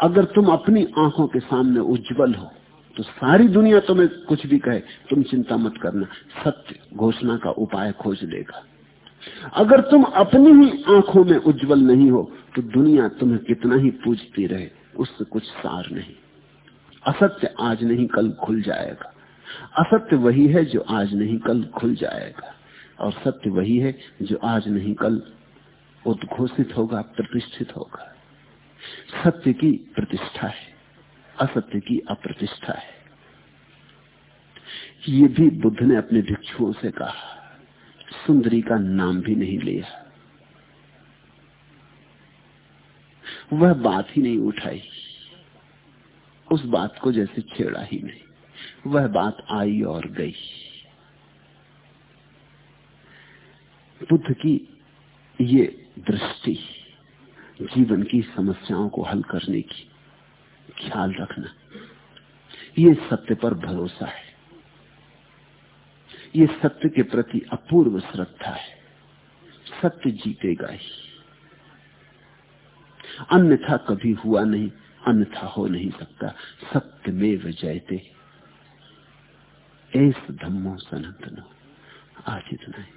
अगर तुम अपनी आँखों के सामने उज्जवल हो तो सारी दुनिया तुम्हें कुछ भी कहे, तुम चिंता मत करना। सत्य घोषणा का उपाय खोज लेगा। अगर तुम अपनी ही आँखों में उज्जवल नहीं हो तो दुनिया तुम्हें कितना ही पूजती रहे, उससे कुछ सार नहीं। असत्य आज नहीं, कल खुल जाएगा। असत्य वही है जो आज नहीं, कल खुल जाएगा। और सत्य वही है जो आज नहीं, कल उद्घोषित होगा, प्रतिष्ठित होगा। सत्य की प्रतिष्ठा है, असत्य की अप्रतिष्ठा है। ये भी बुद्ध ने अपने भिक्षुओं से कहा, सुंदरी का नाम भी नहीं लिया। वह बात ही नहीं उठाई। उस बात को जैसे छेड़ा ही नहीं। वह बात आई और गई। बुद्ध की ये दृष्टि, जीवन की समस्याओं को हल करने की ख्याल रखना, ये सत्य पर भरोसा है। ये सत्य के प्रति अपूर्व श्रद्धा है। सत्य जीतेगा ही। अन्यथा कभी हुआ नहीं अन्यथा हो नहीं सकता। सत्य में जयते। ऐस धम्मो सनातनो। आज इतना ही